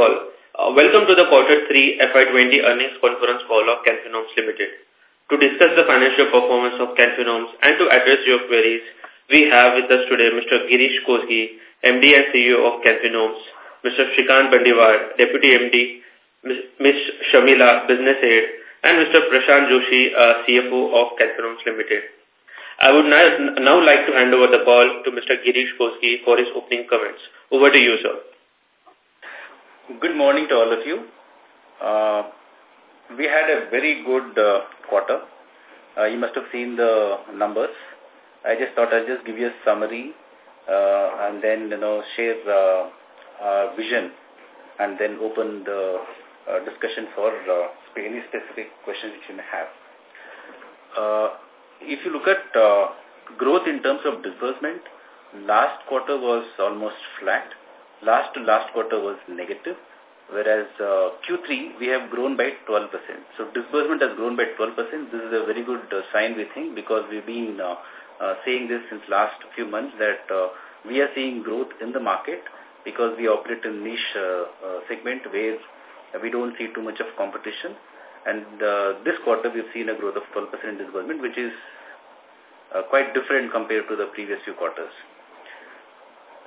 all. Uh, welcome to the Quarter 3 FY20 earnings conference call of Can Fin Homes Limited. To discuss the financial performance of Can Fin Homes and to address your queries, we have with us today Mr. Girish Kousgi, MD and CEO of Can Fin Homes, Mr. Shreekant Bhandiwad, Deputy MD, Ms. Shamila, Business Aid, and Mr. Prashant Joshi, uh, CFO of Can Fin Homes Limited. I would now, now like to hand over the call to Mr. Girish Kousgi for his opening comments. Over to you, sir. Good morning to all of you. Uh, we had a very good uh, quarter. Uh, you must have seen the numbers. I just thought I'd just give you a summary uh, and then, you know, share uh, our vision and then open the uh, discussion for any specific questions which you may have. If you look at growth in terms of disbursement, last quarter was almost flat last to last quarter was negative, whereas uh, Q3 we have grown by 12%. So disbursement has grown by 12%. This is a very good uh, sign we think because we've been uh, uh, saying this since last few months that uh, we are seeing growth in the market because we operate in niche uh, uh, segment where we don't see too much of competition. And uh, this quarter we've seen a growth of 12% in disbursement, which is uh, quite different compared to the previous few quarters.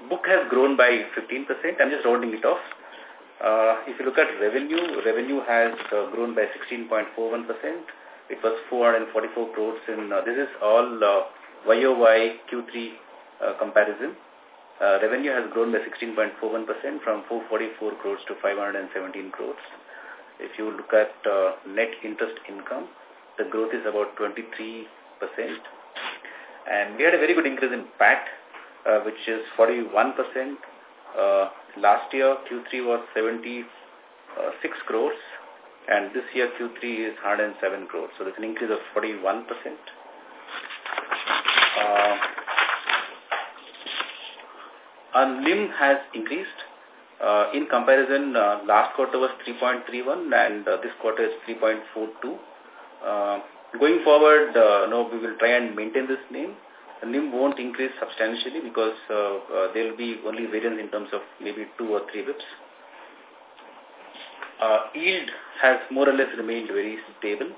Book has grown by 15%. I'm just rounding it off. Uh, if you look at revenue, revenue has uh, grown by 16.41%. It was 444 crores in, uh, this is all uh, YOY Q3 uh, comparison. Uh, revenue has grown by 16.41% from 444 crores to 517 crores. If you look at uh, net interest income, the growth is about 23%. And we had a very good increase in PAT uh, which is 41%. Uh, last year, Q3 was 76 crores, and this year Q3 is 107 crores. So there's an increase of 41%. Uh, our NIM has increased. Uh, in comparison, uh, last quarter was 3.31 and uh, this quarter is 3.42. Uh, going forward, uh, no, we will try and maintain this NIM the NIM won't increase substantially because uh, uh, there will be only variance in terms of maybe two or three bips. Uh, yield has more or less remained very stable.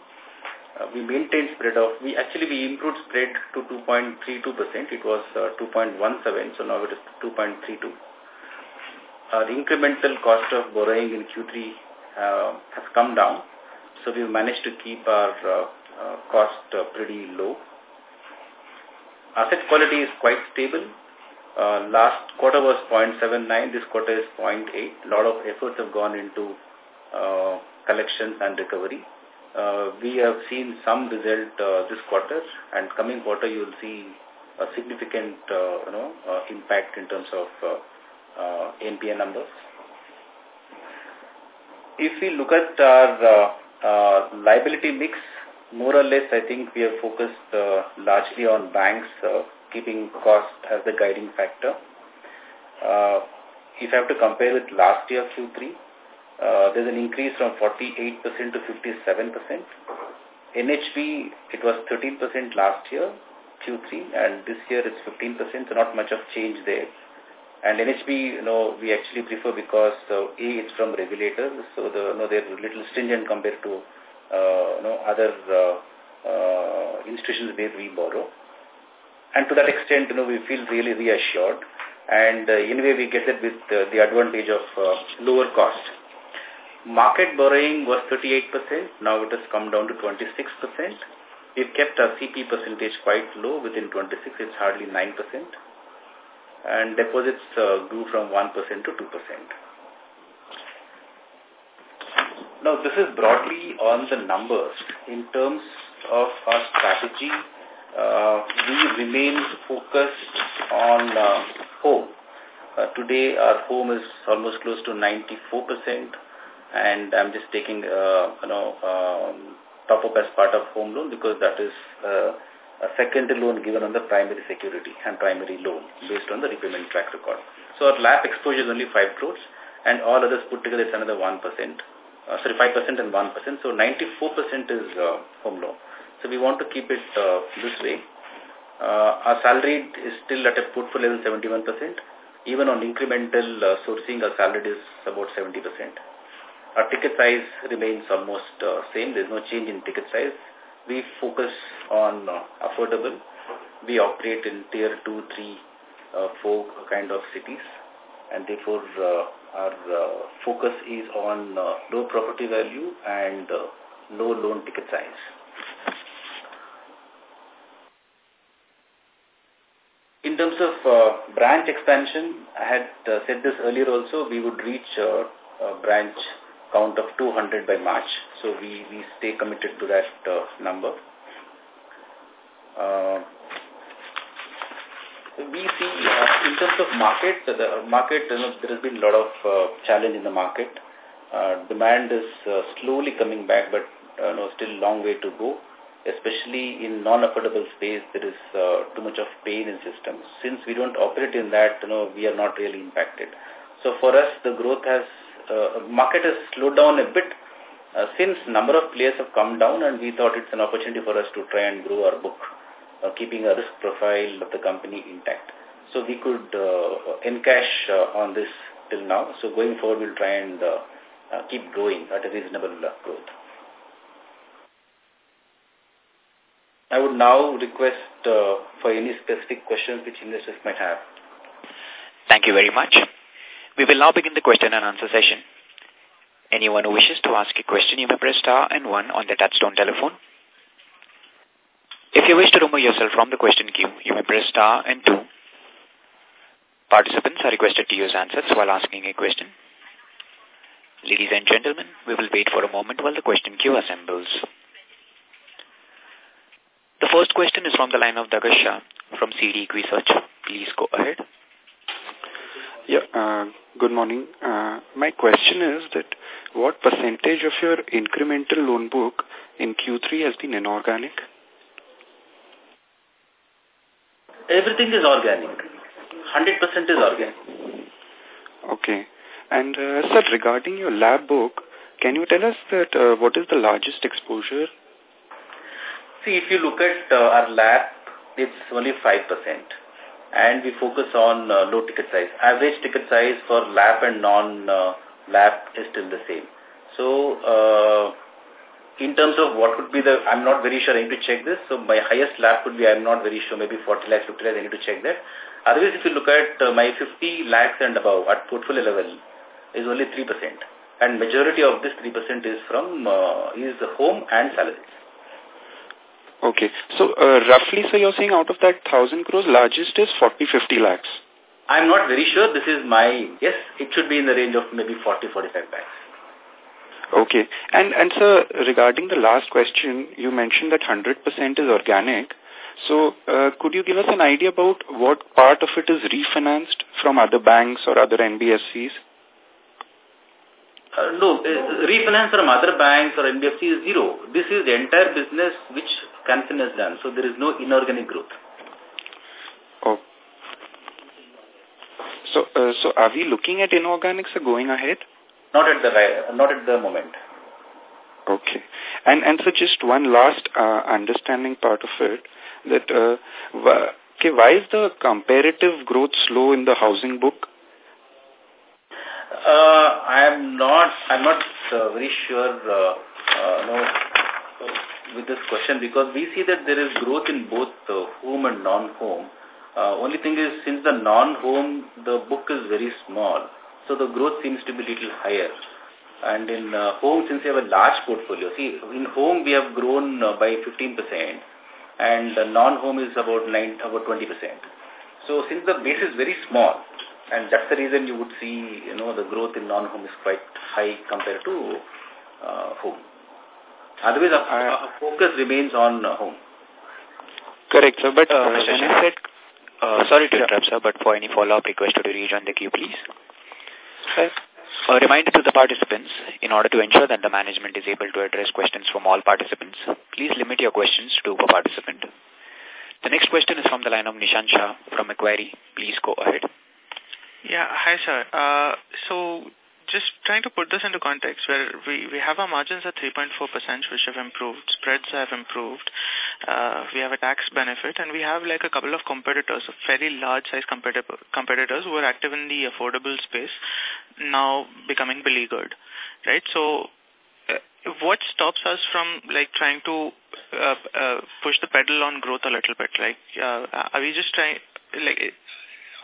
Uh, we maintained spread of, we actually we improved spread to 2.32%. It was uh, 2.17, so now it is 2.32. Uh, the incremental cost of borrowing in Q3 uh, has come down. So we've managed to keep our uh, uh, cost uh, pretty low. Asset quality is quite stable. Uh, last quarter was 0.79, this quarter is 0.8. A lot of efforts have gone into uh, collections and recovery. Uh, we have seen some result uh, this quarter and coming quarter you will see a significant uh, you know, uh, impact in terms of uh, uh, NPA numbers. If we look at our liability mix, more or less, I think we have focused uh, largely on banks, uh, keeping cost as the guiding factor. Uh, if I have to compare with last year Q3, uh, there's an increase from 48% to 57%. NHB, it was 13% last year, Q3, and this year it's 15%, so not much of change there. And NHB, you know, we actually prefer because uh, A, it's from regulators, so the, you know, they're a little stringent compared to you know, other uh, uh, institutions where we borrow. And to that extent, you know, we feel really reassured. And uh, anyway, we get it with uh, the advantage of uh, lower cost. Market borrowing was 38%. Now it has come down to 26%. We've kept our CP percentage quite low. Within 26, it's hardly 9%. And deposits uh, grew from 1% to 2%. Now, this is broadly on the numbers. In terms of our strategy, uh, we remain focused on uh, home. Uh, today, our home is almost close to 94%, and I'm just taking, uh, you know, um, top up as part of home loan because that is uh, a secondary loan given on the primary security and primary loan based on the repayment track record. So our LAP exposure is only 5 crores, and all others put together it's another 1% uh, sorry, 5% and 1%. So 94% is uh, home loan. So we want to keep it uh, this way. Uh, our salary is still at a portfolio level 71%. even on incremental uh, sourcing, our salary is about 70%. Our ticket size remains almost uh, same. There's no change in ticket size. We focus on uh, affordable. We operate in tier 2, 3, uh, 4 kind of cities. And therefore, uh, our uh, focus is on uh, low property value and uh, low loan ticket size. In terms of uh, branch expansion, I had uh, said this earlier also, we would reach uh, a branch count of 200 by March. So we, we stay committed to that number. We see uh, in terms of market, the market, you know, there has been a lot of uh, challenge in the market. Uh, demand is uh, slowly coming back, but uh, no, still long way to go. Especially in non-affordable space, there is uh, too much of pain in systems. Since we don't operate in that, you know, we are not really impacted. So for us, the growth has, uh, market has slowed down a bit uh, since number of players have come down and we thought it's an opportunity for us to try and grow our book uh, keeping a risk profile of the company intact. So we could uh, encash uh, on this till now. So going forward, we'll try and uh, uh, keep growing at a reasonable uh, growth. I would now request uh, for any specific questions which investors might have. Thank you very much. We will now begin the question and answer session. Anyone who wishes to ask a question, you may press star and one on the touchtone telephone. If you wish to remove yourself from the question queue, you may press star and two. Participants are requested to use answers while asking a question. Ladies and gentlemen, we will wait for a moment while the question queue assembles. The first question is from the line of Dagasha from CD Research. Please go ahead. Yeah, uh, good morning. Uh, my question is that what percentage of your incremental loan book in Q3 has been inorganic? Everything is organic. 100% is organic. Okay. And, uh, sir, regarding your LAP book, can you tell us that uh, what is the largest exposure? See, if you look at uh, our LAP, it's only 5%. And we focus on uh, low ticket size. Average ticket size for LAP and non-LAP uh, is still the same. So, uh, in terms of what would be the, I'm not very sure, I need to check this. So my highest LAP could be, I'm not very sure, maybe 40 lakhs, 50 lakhs, I need to check that. Otherwise, if you look at uh, my 50 lakhs and above at portfolio level is only 3%. And majority of this 3% is from, uh, is home and salaries. Okay. So, uh, roughly, so you're saying out of that 1,000 crores, largest is 40, 50 lakhs? I'm not very sure. This is my, yes, it should be in the range of maybe 40, 45 lakhs. Okay. And, and sir, regarding the last question, you mentioned that 100% is organic. So, uh, could you give us an idea about what part of it is refinanced from other banks or other NBFCs? Uh, no, uh, refinance from other banks or NBFC is zero. This is the entire business which Can Fin has done. So there is no inorganic growth. Oh. So, uh, so are we looking at inorganics going ahead? Not at the not at the moment. Okay. And and so just one last uh, understanding part of it that uh, okay, why is the comparative growth slow in the housing book? Uh, I am not I'm not uh, very sure uh, uh, no, with this question because we see that there is growth in both uh, home and non-home. Uh, only thing is since the non-home the book is very small so the growth seems to be a little higher. And in uh, home, since we have a large portfolio, see, in home we have grown uh, by 15% and uh, non-home is about 9, about 20%. So since the base is very small, and that's the reason you would see, you know, the growth in non-home is quite high compared to uh, home. Otherwise, our, our focus remains on uh, home. Correct, sir. But uh, Mr. said, uh, sorry to interrupt, sir, but for any follow-up request to rejoin the queue, please. A reminder to the participants, in order to ensure that the management is able to address questions from all participants, please limit your questions to per participant. The next question is from the line of Nishan Shah from Macquarie. Please go ahead. Yeah, hi sir. Uh, so just trying to put this into context where we, we have our margins at 3.4% which have improved, spreads have improved, uh, we have a tax benefit and we have like a couple of competitors, fairly large size competitor, competitors who are active in the affordable space now becoming beleaguered, right? So uh, what stops us from like trying to uh, uh, push the pedal on growth a little bit? Like, uh, are we just trying, like,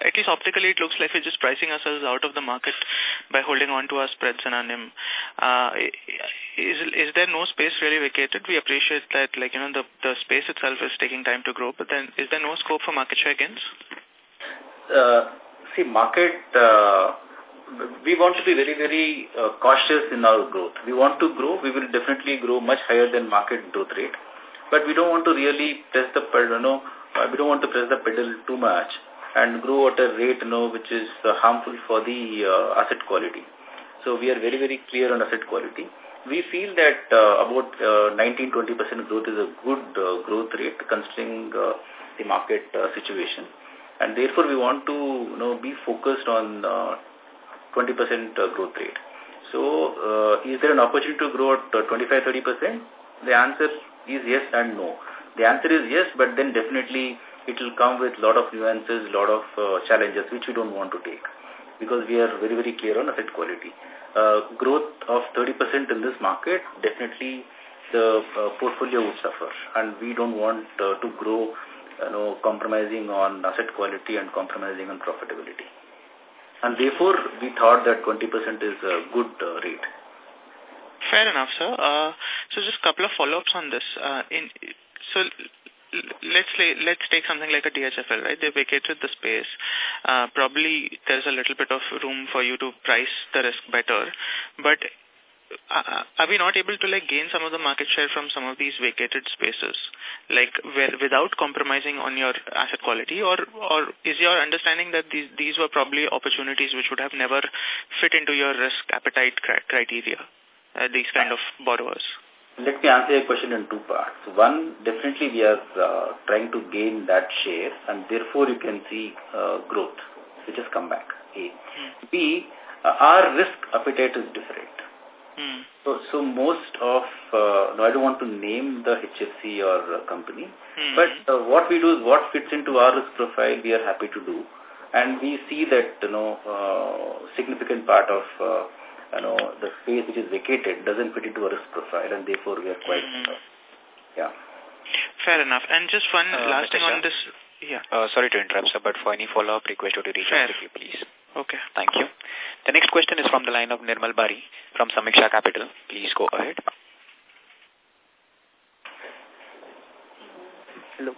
at least optically it looks like we're just pricing ourselves out of the market by holding on to our spreads and our NIM. Uh, is, is there no space really vacated? We appreciate that, like, you know, the, the space itself is taking time to grow, but then is there no scope for market share gains? Uh, see, market, uh, we want to be very, very uh, cautious in our growth. We want to grow, we will definitely grow much higher than market growth rate. But we don't want to really press the pedal, you know, uh, we don't want to press the pedal too much and grow at a rate know, which is uh, harmful for the uh, asset quality. So we are very, very clear on asset quality. We feel that uh, about 19-20% uh, growth is a good uh, growth rate considering uh, the market situation. And therefore, we want to you know, be focused on 20% growth rate. So, is there an opportunity to grow at 25-30%? The answer is yes and no. The answer is yes, but then definitely it will come with a lot of nuances, a lot of uh, challenges which we don't want to take because we are very, very clear on asset quality. Uh, growth of 30% in this market, definitely the uh, portfolio would suffer and we don't want uh, to grow you know, compromising on asset quality and compromising on profitability. And therefore, we thought that 20% is a good uh, rate. Fair enough, sir. Uh, so just a couple of follow-ups on this. In, so let's say, let's take something like a DHFL, right? They vacated the space. Uh, probably there's a little bit of room for you to price the risk better. But uh, are we not able to like gain some of the market share from some of these vacated spaces, like where, without compromising on your asset quality, or or is your understanding that these these were probably opportunities which would have never fit into your risk appetite criteria, uh, these kind of borrowers? Let me answer your question in two parts. One, definitely we are uh, trying to gain that share and therefore you can see uh, growth, which has come back. A. Hmm. B, uh, our risk appetite is different. Hmm. So, so most of, uh, no, I don't want to name the HFC or uh, company, hmm. but uh, what we do is what fits into our risk profile, we are happy to do. And we see that, you know, uh, significant part of uh, you know, the space which is vacated doesn't fit into a risk profile and therefore we are quite, mm -hmm. uh, yeah. Fair enough. And just one uh, last thing on this. Yeah. Uh, sorry to interrupt, sir, but for any follow-up, request you to reach out to you, please. Okay. Thank you. The next question is from the line of Nirmal Bari from Samiksha Capital. Please go ahead. Hello.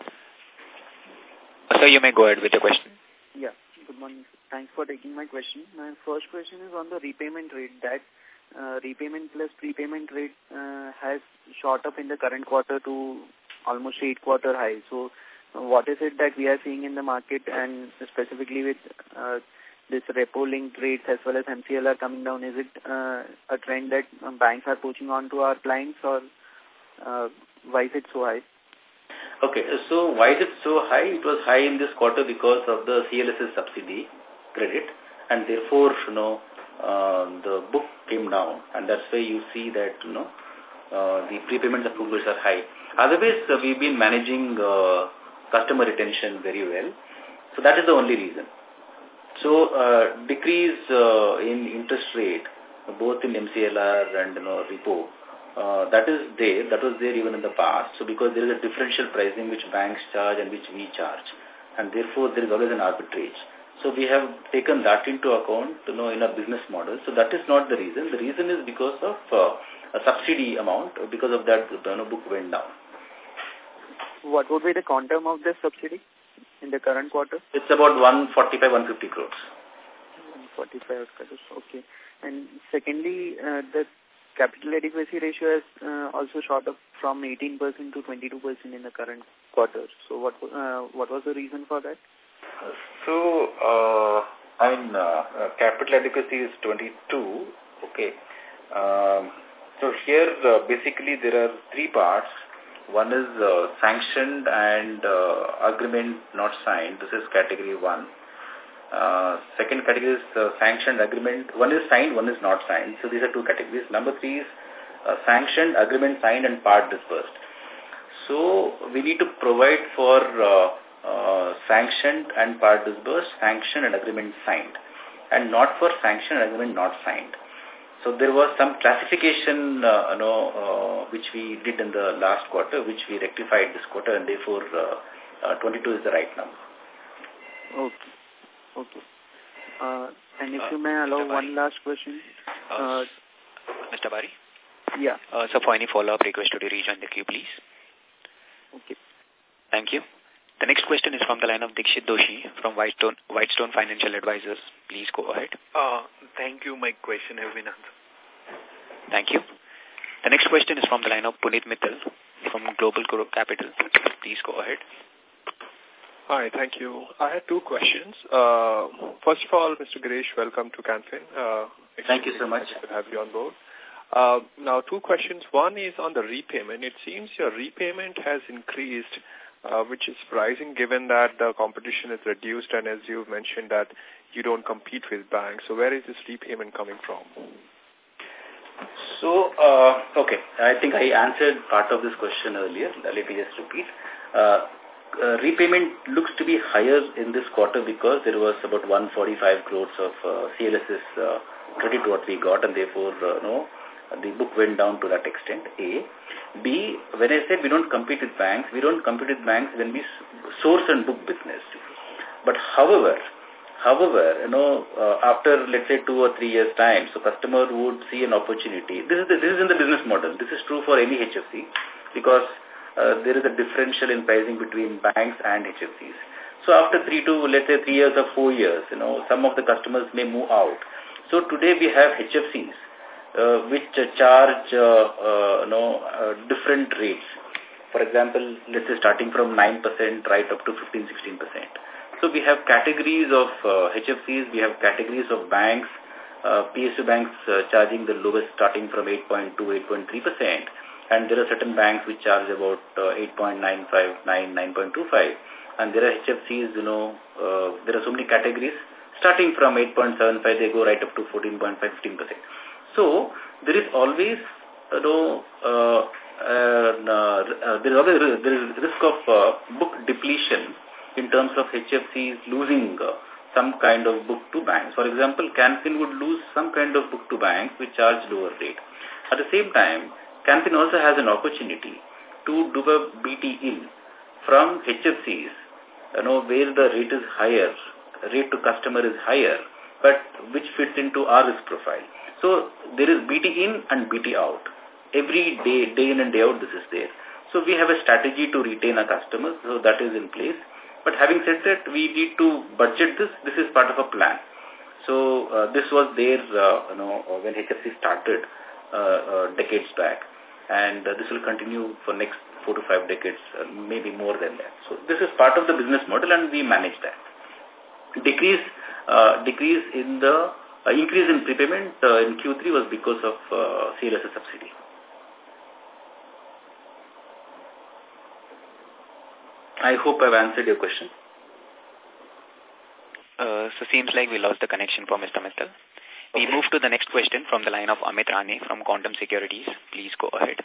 Uh, sir, you may go ahead with your question. Yeah. Good morning. Thanks for taking my question. My first question is on the repayment rate. That uh, repayment plus prepayment rate uh, has shot up in the current quarter to almost eight quarter high. So what is it that we are seeing in the market and specifically with uh, this repo linked rates as well as MCLR coming down? Is it uh, a trend that banks are pushing on to our clients or uh, why is it so high? Okay, so why is it so high? It was high in this quarter because of the CLSS subsidy credit and therefore, you know, uh, the book came down and that's why you see that, you know, uh, the prepayment approvals are high. Otherwise, uh, we've been managing uh, customer retention very well. So that is the only reason. So uh, decrease uh, in interest rate, both in MCLR and you know, repo, uh, that is there. That was there even in the past. So because there is a differential pricing which banks charge and which we charge. And therefore, there is always an arbitrage. So we have taken that into account, you know, in our business model. So that is not the reason. The reason is because of uh, a subsidy amount. Because of that, the you know, book went down. What would be the quantum of this subsidy in the current quarter? It's about 145, 150 crores. 145 crores, okay. And secondly, uh, the capital adequacy ratio has uh, also shot up from 18% to 22% in the current quarter. So what uh, what was the reason for that? So, uh, I mean, uh, uh, capital adequacy is 22, okay. Um, so here, uh, basically, there are three parts. One is uh, sanctioned and uh, agreement not signed. This is category one. Uh, second category is uh, sanctioned agreement. One is signed, one is not signed. So these are two categories. Number three is uh, sanctioned, agreement signed, and part disbursed. So we need to provide for uh, uh, sanctioned and part disbursed, sanctioned and agreement signed, and not for sanctioned and agreement not signed. So there was some classification, uh, you know, uh, which we did in the last quarter, which we rectified this quarter, and therefore uh, uh, 22 is the right number. Okay. Okay. Uh, and if uh, you may allow one last question. Uh, uh Mr. Bari? Yeah. Uh, so for any follow-up request to rejoin the queue, please. Okay. Thank you. The next question is from the line of Dixit Doshi from Whitestone, Whitestone Financial Advisors. Please go ahead. Uh, thank you. My question has been answered. Thank you. The next question is from the line of Punit Mittal from Global Capital. Please go ahead. Hi, thank you. I had two questions. Uh, first of all, Mr. Girish, welcome to Can Fin. Uh, thank you so much. to have you on board. Uh, now, two questions. One is on the repayment. It seems your repayment has increased, uh, which is surprising given that the competition is reduced and as you've mentioned that you don't compete with banks. So where is this repayment coming from? So, uh, okay, I think I answered part of this question earlier. Let me just repeat. Uh, uh, repayment looks to be higher in this quarter because there was about 145 crores of uh, CLSS uh, credit what we got and therefore uh, no, the book went down to that extent, A. B, when I said we don't compete with banks, we don't compete with banks when we source and book business. But however, however, you know, uh, after let's say two or three years time, so customer would see an opportunity. This is the, this is in the business model. This is true for any HFC because uh, there is a differential in pricing between banks and HFCs. So after three to, let's say, three years or four years, you know, some of the customers may move out. So today we have HFCs, uh, which charge, uh, uh, know, uh, different rates. For example, let's say starting from 9% right up to 15-16%. So we have categories of uh, HFCs, we have categories of banks, uh, PSU banks uh, charging the lowest starting from 8.2, 8.3%. And there are certain banks which charge about uh, 8.95, 9, 9.25. And there are HFCs, you know, uh, there are so many categories. Starting from 8.75, they go right up to 14.5, 15%. So, there is always, you know, uh, uh, uh, there is always there is risk of uh, book depletion in terms of HFCs losing uh, some kind of book to banks. For example, Canfin would lose some kind of book to banks which charge lower rate. At the same time, Canfin also has an opportunity to do a BT in from HFCs, you know, where the rate is higher, rate to customer is higher, but which fits into our risk profile. So there is BT in and BT out. Every day, day in and day out, this is there. So we have a strategy to retain our customers, so that is in place. But having said that, we need to budget this. This is part of a plan. So uh, this was there, uh, you know, when HFC started uh, uh, decades back and uh, this will continue for next four to five decades, uh, maybe more than that. So this is part of the business model and we manage that. Decrease, uh, decrease in the, uh, increase in prepayment uh, in Q3 was because of uh, CLSS subsidy. I hope I've answered your question. Uh, so seems like we lost the connection for Mr. Mittal. We move to the next question from the line of Amit Rane from Quantum Securities. Please go ahead.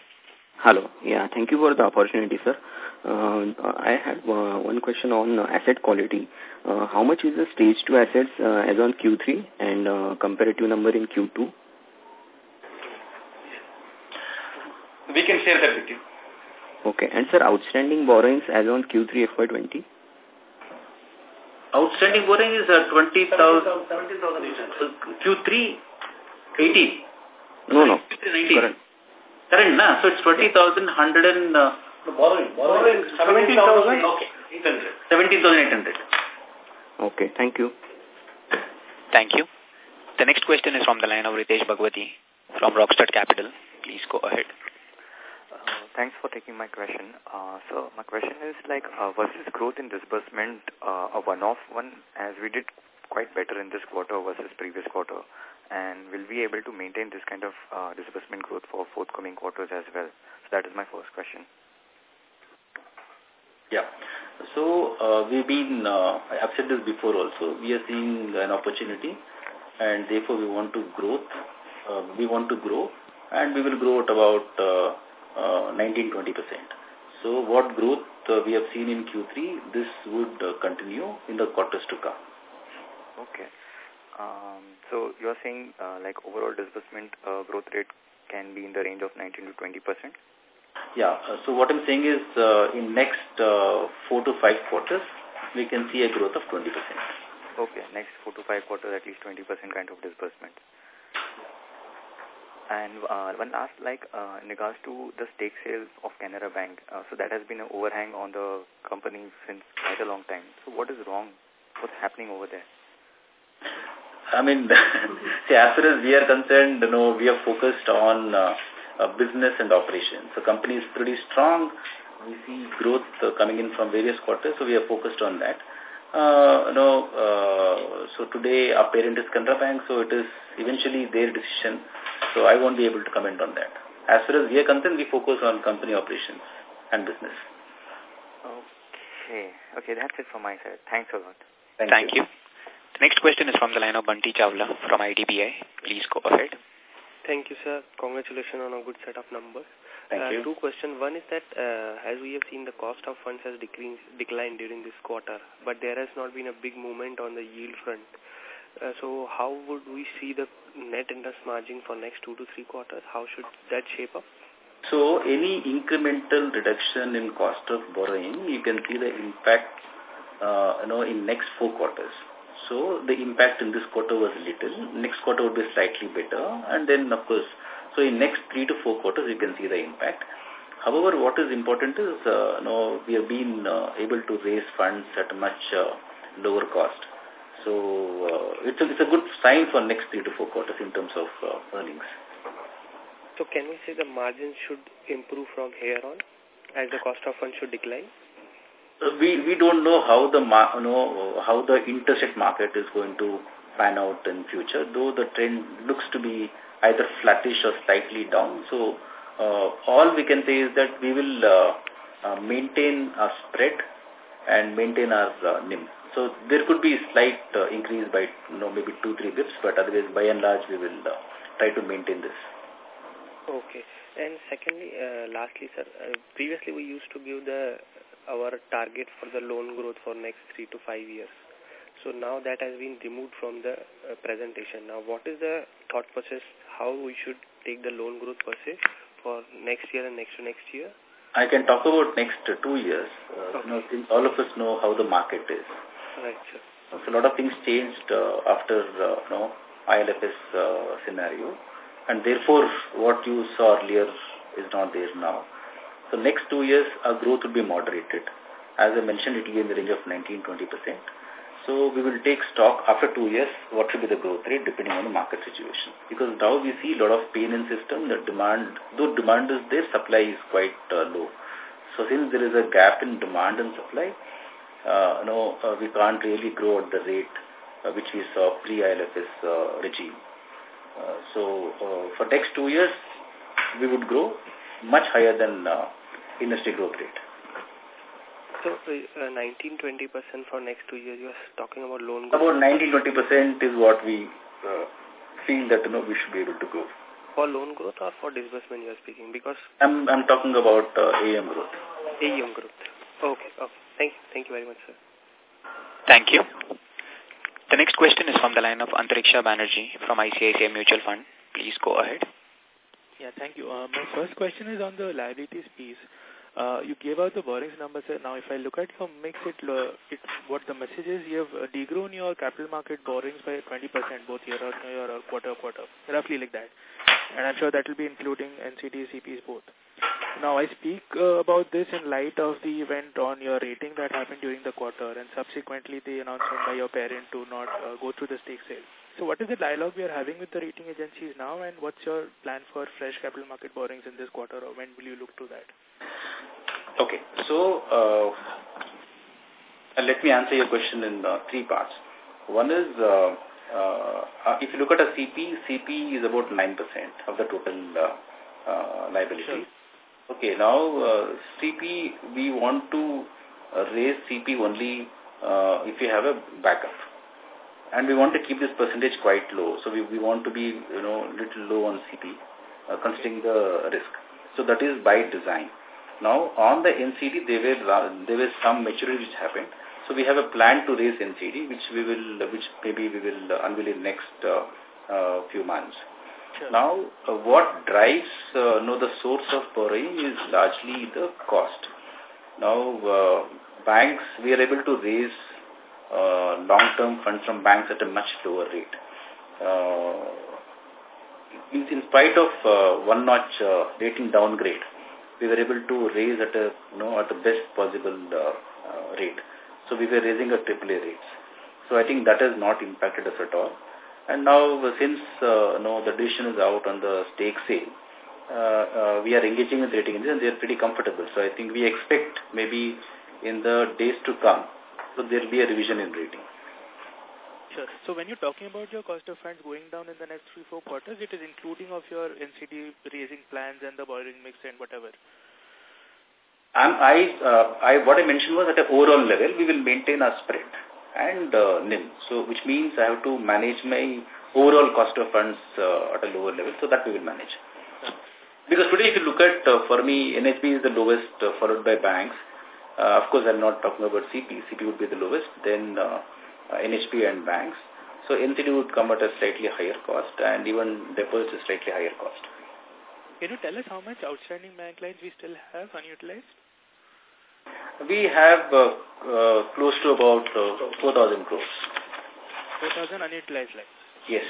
Hello. Yeah, thank you for the opportunity, sir. Uh, I have uh, one question on uh, asset quality. Uh, how much is the stage 2 assets uh, as on Q3 and uh, comparative number in Q2? We can share that with you. Okay. And, sir, outstanding borrowings as on Q3 FY20? Outstanding borrowing is uh, 20,000. 17,800. Q3, 18. No, no. Q3 Current. Current, na? So it's 20,100 and... Uh, no, borrowing. Borrowing. 17,000. Okay. 17,800. Okay, thank you. Thank you. The next question is from the line of Ritesh Bhagwati from Rockstar Capital. Please go ahead. Thanks for taking my question. Uh, so my question is like, uh, was this growth in disbursement uh, a one-off one as we did quite better in this quarter versus previous quarter? And will we be able to maintain this kind of uh, disbursement growth for forthcoming quarters as well? So that is my first question. Yeah. So uh, we've been, uh, I've said this before also, we are seeing an opportunity and therefore we want to grow. Uh, we want to grow and we will grow at about uh, 19-20%. Uh, so what growth uh, we have seen in Q3, this would uh, continue in the quarters to come. Okay. Um, so you're saying uh, like overall disbursement uh, growth rate can be in the range of 19 to 20 percent? Yeah. Uh, so what I'm saying is uh, in next uh, four to five quarters, we can see a growth of 20 percent. Okay. Next four to five quarters, at least 20 percent kind of disbursement. And uh, one last, like, uh, in regards to the stake sales of Canara Bank, uh, so that has been an overhang on the company since quite a long time. So what is wrong? What's happening over there? I mean, see, as far as we are concerned, you know, we are focused on uh, uh, business and operations. The company is pretty strong. We see growth uh, coming in from various quarters, so we are focused on that. Uh, you know, uh, so today our parent is Canara Bank, so it is eventually their decision so I won't be able to comment on that. As far as we are concerned, we focus on company operations and business. Okay. Okay, that's it from my side. Thanks a lot. Thank, Thank you. you. The next question is from the line of Bunty Chawla from IDBI. Please go ahead. Thank you, sir. Congratulations on a good set of numbers. Thank uh, you. Two questions. One is that uh, as we have seen the cost of funds has decreased, declined during this quarter, but there has not been a big movement on the yield front. Uh, so how would we see the net interest margin for next two to three quarters? How should that shape up? So any incremental reduction in cost of borrowing, you can see the impact, uh, you know, in next four quarters. So the impact in this quarter was little. Next quarter would be slightly better. And then, of course, so in next three to four quarters, you can see the impact. However, what is important is, uh, you know, we have been uh, able to raise funds at a much uh, lower cost. So uh, it's, a, it's a good sign for next three to four quarters in terms of uh, earnings. So can we say the margins should improve from here on as the cost of funds should decline? We we don't know how the you know how the interest market is going to pan out in future. Though the trend looks to be either flattish or slightly down. So uh, all we can say is that we will uh, uh, maintain our spread and maintain our uh, NIM. So there could be slight uh, increase by you know, maybe 2-3 bips, but otherwise by and large we will uh, try to maintain this. Okay. And secondly, uh, lastly, sir, uh, previously we used to give the our target for the loan growth for next three to five years. So now that has been removed from the uh, presentation. Now, what is the thought process, how we should take the loan growth per se for next year and next to next year? I can talk about next two years. Uh, okay. you know, all of us know how the market is. Right, sir. So a lot of things changed uh, after, uh, you know, ILFS uh, scenario. And therefore, what you saw earlier is not there now. So next two years, our growth will be moderated. As I mentioned, it will be in the range of 19-20%. So we will take stock after two years, what should be the growth rate depending on the market situation. Because now we see a lot of pain in system, the demand, though demand is there, supply is quite uh, low. So since there is a gap in demand and supply, uh, no, uh, we can't really grow at the rate uh, which we saw pre-ILFS uh, regime. Uh, so uh, for next two years, we would grow much higher than uh, industry growth rate. So, 19-20% uh, for next two years, you are talking about loan growth? About 19-20% is what we uh, feel that you know, we should be able to go. For loan growth or for disbursement you are speaking? Because I'm, I'm talking about uh, AM growth. AM growth. Okay, okay. Thank you. Thank you very much, sir. Thank you. The next question is from the line of Antariksha Banerjee from ICICI Mutual Fund. Please go ahead. Yeah, thank you. Uh, my first question is on the liabilities piece. Uh, you gave out the borrowings numbers. Now, if I look at your mix, it, uh, what the message is, you have uh, degrown your capital market borrowings by 20% both year on year or quarter quarter, roughly like that. And I'm sure that will be including NCDs, CPs both. Now, I speak uh, about this in light of the event on your rating that happened during the quarter and subsequently the announcement by your parent to not uh, go through the stake sale. So what is the dialogue we are having with the rating agencies now and what's your plan for fresh capital market borrowings in this quarter or when will you look to that? Okay, so uh, let me answer your question in uh, three parts. One is, uh, uh, if you look at a CP, CP is about 9% of the total uh, uh, liability. Sure. Okay, now uh, CP, we want to raise CP only uh, if you have a backup. And we want to keep this percentage quite low. So we, we want to be, you know, little low on CP, uh, considering the risk. So that is by design. Now, on the NCD, there were, there was some maturity which happened. So we have a plan to raise NCD, which we will, which maybe we will unveil in next uh, uh, few months. Sure. Now, uh, what drives uh, know, the source of borrowing is largely the cost. Now, uh, banks, we are able to raise uh, long-term funds from banks at a much lower rate. Uh, in, in spite of uh, one-notch uh, rating downgrade, we were able to raise at a you know at the best possible uh, uh, rate. So we were raising at AAA rates. So I think that has not impacted us at all. And now since uh, you know, the decision is out on the stake sale, uh, uh, we are engaging with rating agencies and they are pretty comfortable. So I think we expect maybe in the days to come, so there will be a revision in rating. Sure. So when you're talking about your cost of funds going down in the next three, four quarters, it is including of your NCD raising plans and the borrowing mix and whatever. Um, I, uh, I, what I mentioned was at an overall level, we will maintain our spread and uh, NIM. So, which means I have to manage my overall cost of funds uh, at a lower level. So that we will manage. Because today, if you look at, uh, for me, NHB is the lowest, uh, followed by banks. Uh, of course, I'm not talking about CP. CP would be the lowest, then uh, NHB and banks. So NCD would come at a slightly higher cost, and even deposits is slightly higher cost. Can you tell us how much outstanding bank lines we still have unutilized? We have uh, uh, close to about uh, 4,000 crores. 4,000 unutilized lines? Yes.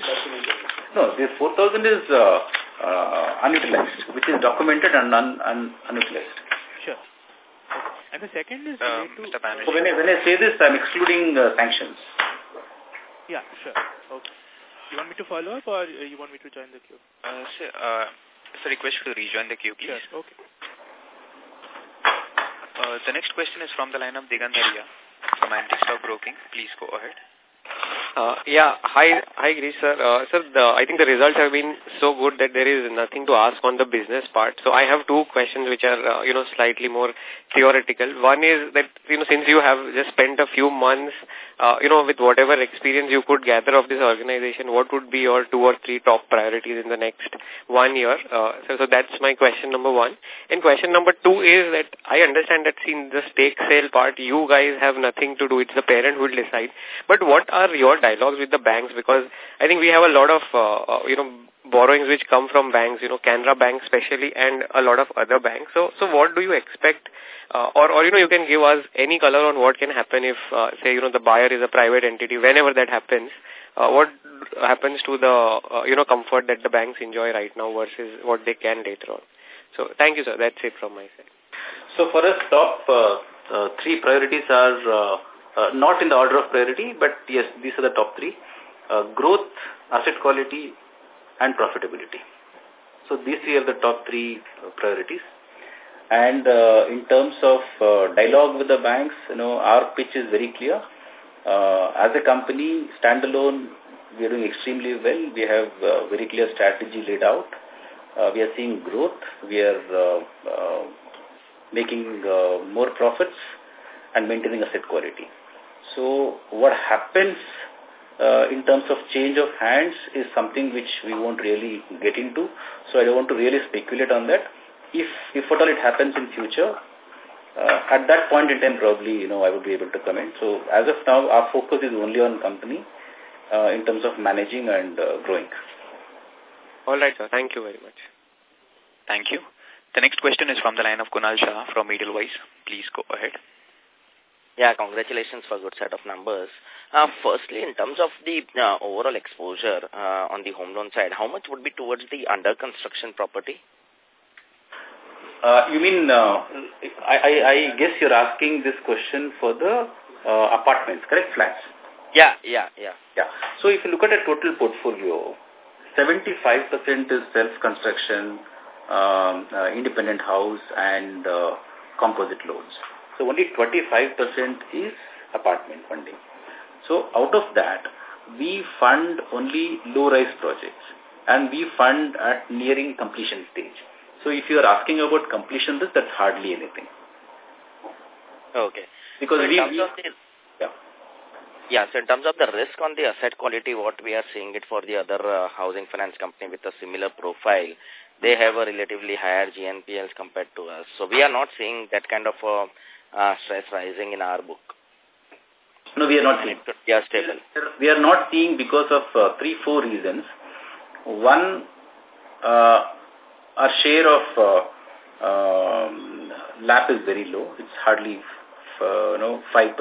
No, the 4,000 is uh, uh, unutilized, which is documented and un, un, unutilized. Sure. And the second is um, to... So when I, when I say this, I'm excluding uh, sanctions. Yeah, sure. Okay. You want me to follow up or you want me to join the queue? Uh, sir, uh, it's a request to rejoin the queue, please. Sure, okay. Uh, the next question is from the line of Digant Haria from Antique Stock Broking. Please go ahead. Uh, yeah, hi, hi, Girish sir. Uh, sir, the, I think the results have been so good that there is nothing to ask on the business part. So I have two questions which are, uh, you know, slightly more theoretical. One is that, you know, since you have just spent a few months, uh, you know, with whatever experience you could gather of this organization, what would be your two or three top priorities in the next one year? Uh, so, so that's my question number one. And question number two is that I understand that in the stake sale part, you guys have nothing to do. It's the parent who will decide. But what are your dialogues with the banks? Because I think we have a lot of, uh, uh, you know, borrowings which come from banks, you know, Canara Bank especially, and a lot of other banks. So, so what do you expect, uh, or, or, you know, you can give us any color on what can happen if, uh, say, you know, the buyer is a private entity, whenever that happens, uh, what happens to the, uh, you know, comfort that the banks enjoy right now versus what they can later on. So, thank you, sir. That's it from my side. So, for us, top uh, uh, three priorities are uh, uh, not in the order of priority, but yes, these are the top three. Uh, growth, asset quality, and profitability. So these three are the top three uh, priorities. And uh, in terms of uh, dialogue with the banks, you know, our pitch is very clear. Uh, as a company, standalone, we are doing extremely well. We have a very clear strategy laid out. Uh, we are seeing growth. We are uh, uh, making uh, more profits and maintaining asset quality. So what happens uh, in terms of change of hands is something which we won't really get into. So I don't want to really speculate on that. If, if at all it happens in future, uh, at that point in time probably, you know, I would be able to comment. So as of now, our focus is only on company uh, in terms of managing and uh, growing. All right, sir. Thank you very much. Thank you. The next question is from the line of Kunal Shah from Edelweiss. Please go ahead. Yeah, congratulations for a good set of numbers. Uh, firstly, in terms of the uh, overall exposure uh, on the home loan side, how much would be towards the under construction property? Uh, you mean, uh, I, I, I guess you're asking this question for the uh, apartments, correct? Flats? Yeah, yeah, yeah. Yeah. So if you look at a total portfolio, 75% is self-construction, um, uh, independent house and uh, composite loans. So only 25% is apartment funding. So out of that, we fund only low-rise projects and we fund at nearing completion stage. So if you are asking about completion risk, that's hardly anything. Okay. Because so we, the, yeah. Yeah, so in terms of the risk on the asset quality, what we are seeing it for the other uh, housing finance company with a similar profile, they have a relatively higher GNPLs compared to us. So we are not seeing that kind of uh, uh, stress rising in our book. No, we are not seeing. We are stable. We are not seeing because of uh, three, four reasons. One, uh, our share of uh, um, LAP is very low. It's hardly, uh, you know, 5%.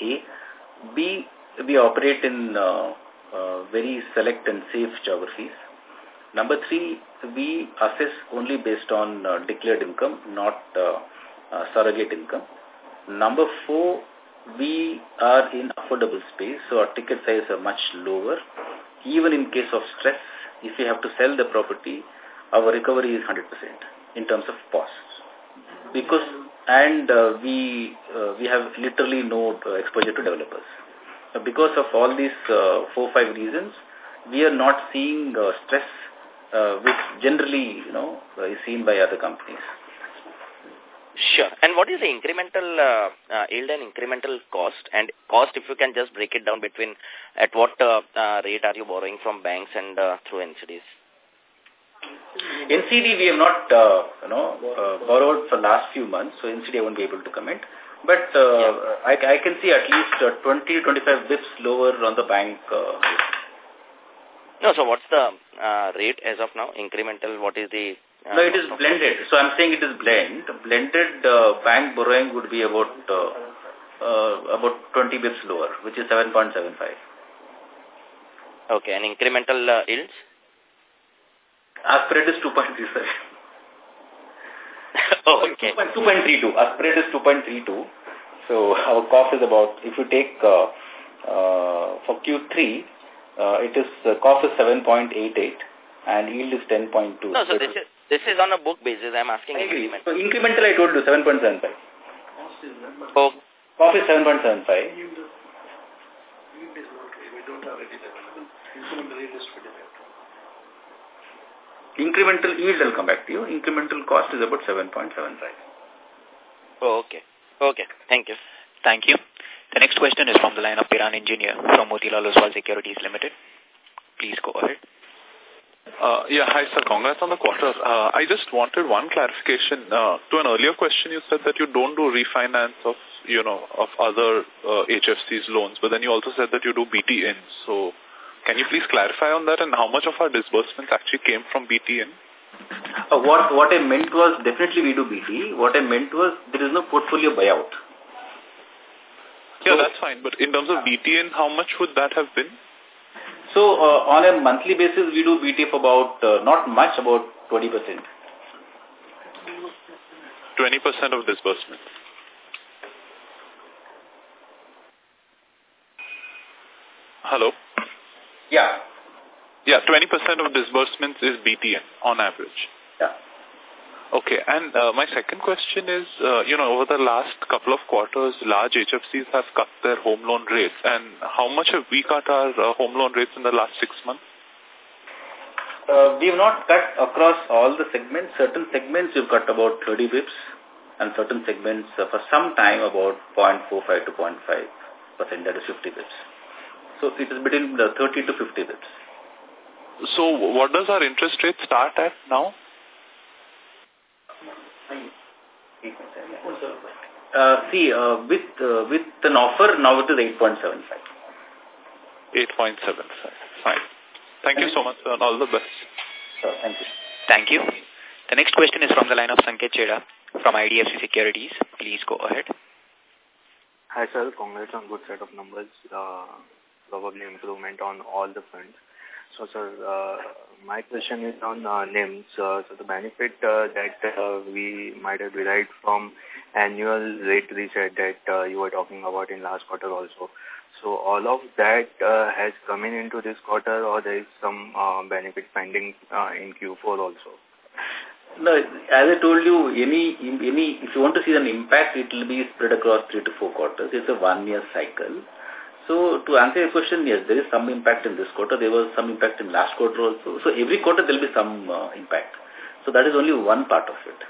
A. B, we operate in uh, uh, very select and safe geographies. Number three, we assess only based on uh, declared income, not uh, uh, surrogate income. Number four, we are in affordable space, so our ticket size are much lower. Even in case of stress, if we have to sell the property, our recovery is 100% in terms of costs. Because, and uh, we, uh, we have literally no uh, exposure to developers. because of all these uh, four, five reasons, we are not seeing uh, stress uh, which generally, you know, is seen by other companies. Sure. And what is the incremental uh, uh, yield and incremental cost? And cost, if you can just break it down between at what uh, uh, rate are you borrowing from banks and uh, through NCDs? NCD we have not, uh, you know, uh, borrowed for last few months, so NCD I won't be able to comment. But uh, yeah. I, I can see at least uh, 20 25 bips lower on the bank. Uh, no, so what's the uh, rate as of now? Incremental, what is the no, it is blended. So I'm saying it is blend. Blended uh, bank borrowing would be about uh, uh, about 20 bips lower, which is 7.75. Okay, and incremental uh, yields? Our spread is 2.37. okay. 2.32. Our spread is 2.32. So our cost is about, if you take uh, uh, for Q3, uh, it is uh, cost is 7.88 and yield is 10.2. No, so this is this is on a book basis. I'm asking I incremental. So incremental, I told you 7.75. Oh. Cost is 7.75. Incremental yield, I'll come back to you. Incremental cost is about 7.75. Oh, okay. Okay. Thank you. Thank you. The next question is from the line of Piran Engineer from Motilal Oswal Securities Limited. Please go ahead. Uh, yeah, hi sir. Congrats on the quarter. Uh, I just wanted one clarification. Uh, to an earlier question, you said that you don't do refinance of, you know, of other uh, HFC's loans, but then you also said that you do BT in. So can you please clarify on that and how much of our disbursements actually came from BT in? Uh, what, what I meant was definitely we do BT. What I meant was there is no portfolio buyout. Yeah, so, that's fine. But in terms of BT in, how much would that have been? So uh, on a monthly basis, we do BT for about, uh, not much, about 20%. 20% of disbursement. Hello? Yeah. Yeah, 20% of disbursements is BTN on average. Okay, and uh, my second question is, uh, you know, over the last couple of quarters, large HFCs have cut their home loan rates. And how much have we cut our uh, home loan rates in the last six months? Uh, we have not cut across all the segments. Certain segments we've cut about 30 bips and certain segments uh, for some time about 0.45 to 0.5 percent, that is 50 bips. So it is between the 30 to 50 bips. So what does our interest rate start at now? Uh, see, uh, with uh, with an offer, now it is 8.75. 8.75. Fine. Thank you so much, and all the best. Sure, thank you. Thank you. The next question is from the line of Sanket Chheda from IDFC Securities. Please go ahead. Hi, sir. Congrats on good set of numbers. Uh, probably improvement on all the fronts. So, sir, uh, my question is on uh, NIMS. Uh, so, the benefit that we might have derived from annual rate reset that you were talking about in last quarter also. So, all of that has come in into this quarter or there is some benefit pending in Q4 also? No, as I told you, any any if you want to see an impact, it will be spread across three to four quarters. It's a one-year cycle. So to answer your question, yes, there is some impact in this quarter. There was some impact in last quarter also. So every quarter there will be some uh, impact. So that is only one part of it.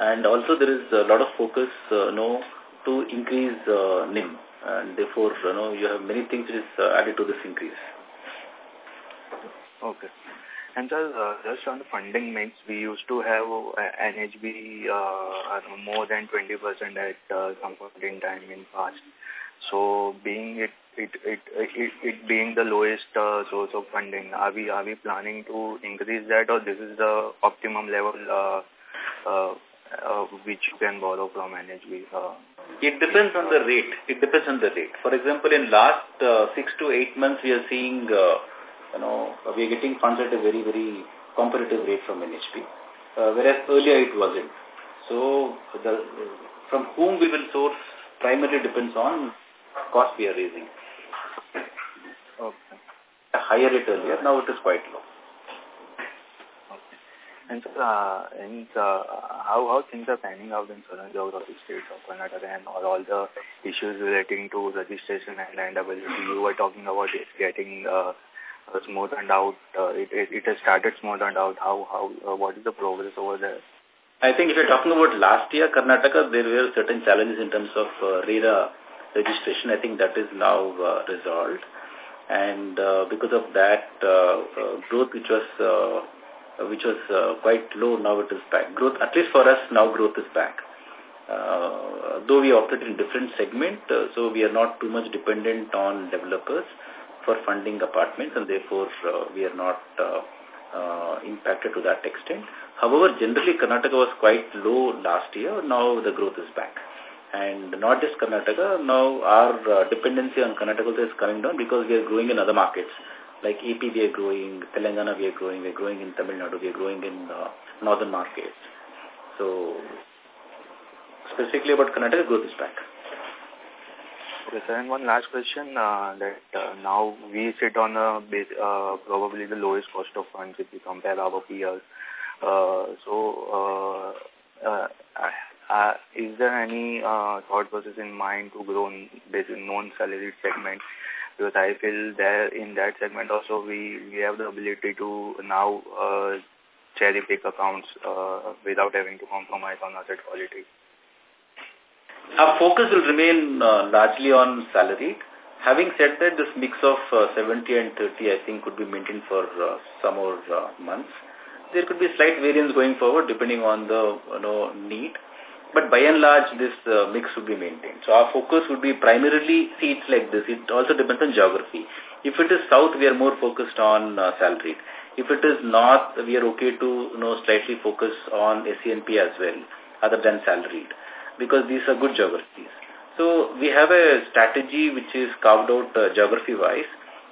And also there is a lot of focus, uh, know, to increase uh, NIM. And therefore, you know, you have many things that is uh, added to this increase. Okay. And sir, uh, just on the funding mix, we used to have uh, NHB uh, more than 20% at uh, some point in time in past. So being it it it it, it being the lowest uh, source of funding, are we are we planning to increase that, or this is the optimum level uh, uh, uh, which you can borrow from NHB? Uh, it depends on the rate. It depends on the rate. For example, in last uh, six to eight months, we are seeing, uh, you know, we are getting funds at a very, very competitive rate from NHB, uh, whereas earlier it wasn't. So, the, from whom we will source primarily depends on cost we are raising. Okay. A higher rate earlier, now it is quite low. Okay. And uh, and uh, how how things are panning out in certain geographic states of Karnataka and all, all the issues relating to registration and land availability you were talking about it getting uh, smoothened out. Uh, it, it it has started smoothened out. How how uh, what is the progress over there? I think if you're talking about last year, Karnataka, there were certain challenges in terms of uh, RERA registration. I think that is now uh, resolved. And uh, because of that, uh, growth which was which was uh, quite low, now it is back. Growth, at least for us, now growth is back. Uh, though we operate in different segment, uh, so we are not too much dependent on developers for funding apartments, and therefore we are not impacted to that extent. However, generally Karnataka was quite low last year. Now the growth is back. And not just Karnataka, now our uh, dependency on Karnataka is coming down because we are growing in other markets. Like AP we are growing, Telangana we are growing, we are growing in Tamil Nadu, we are growing in uh, northern markets. So, specifically about Karnataka, growth is back. Okay, sir. And one last question, uh, that uh, now we sit on a base, uh, probably the lowest cost of funds if we compare our peers. Uh, so, uh, uh, uh, is there any uh, thought process in mind to grow in basic non-salaried segment? Because I feel there in that segment also we, we have the ability to now uh, cherry pick accounts uh, without having to compromise on asset quality. Our focus will remain uh, largely on salaried. Having said that, this mix of uh, 70 and 30 I think could be maintained for uh, some more uh, months. There could be slight variance going forward depending on the you know, need. But by and large, this uh, mix would be maintained. So our focus would be primarily, see it's like this, it also depends on geography. If it is south, we are more focused on uh, salaried. If it is north, we are okay to you know, slightly focus on SENP as well, other than salaried, because these are good geographies. So we have a strategy which is carved out uh, geography-wise,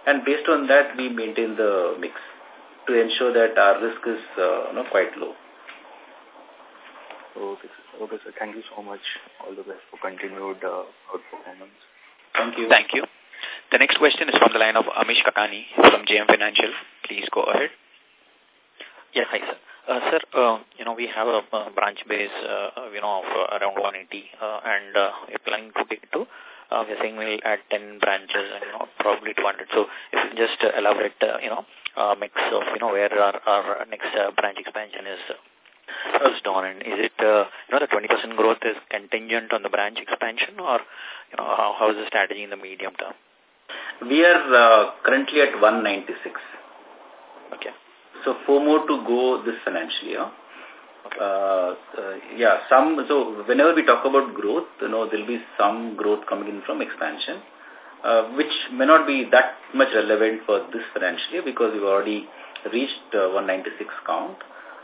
and based on that, we maintain the mix to ensure that our risk is uh, you know, quite low. Okay. Okay, sir. Thank you so much. All the best for continued uh, good performance. Thank you. Thank you. The next question is from the line of Amish Kakani from JM Financial. Please go ahead. Yes, hi, sir. Uh, sir, uh, you know, we have a uh, branch base, uh, you know, of uh, around 180, uh, and uh, we're planning to get to, uh, we're saying we'll add 10 branches and, you know, probably 200. So if you just uh, elaborate, uh, you know, uh, mix of, you know, where our, our next uh, branch expansion is uh, focused on, and is it, uh, you know, the 20% growth is contingent on the branch expansion, or, you know, how, how is the strategy in the medium term? We are uh, currently at 196. Okay. So four more to go this financial year. Uh, uh, yeah, some, so whenever we talk about growth, you know, there'll be some growth coming in from expansion, uh, which may not be that much relevant for this financial year because we've already reached uh, 196 count.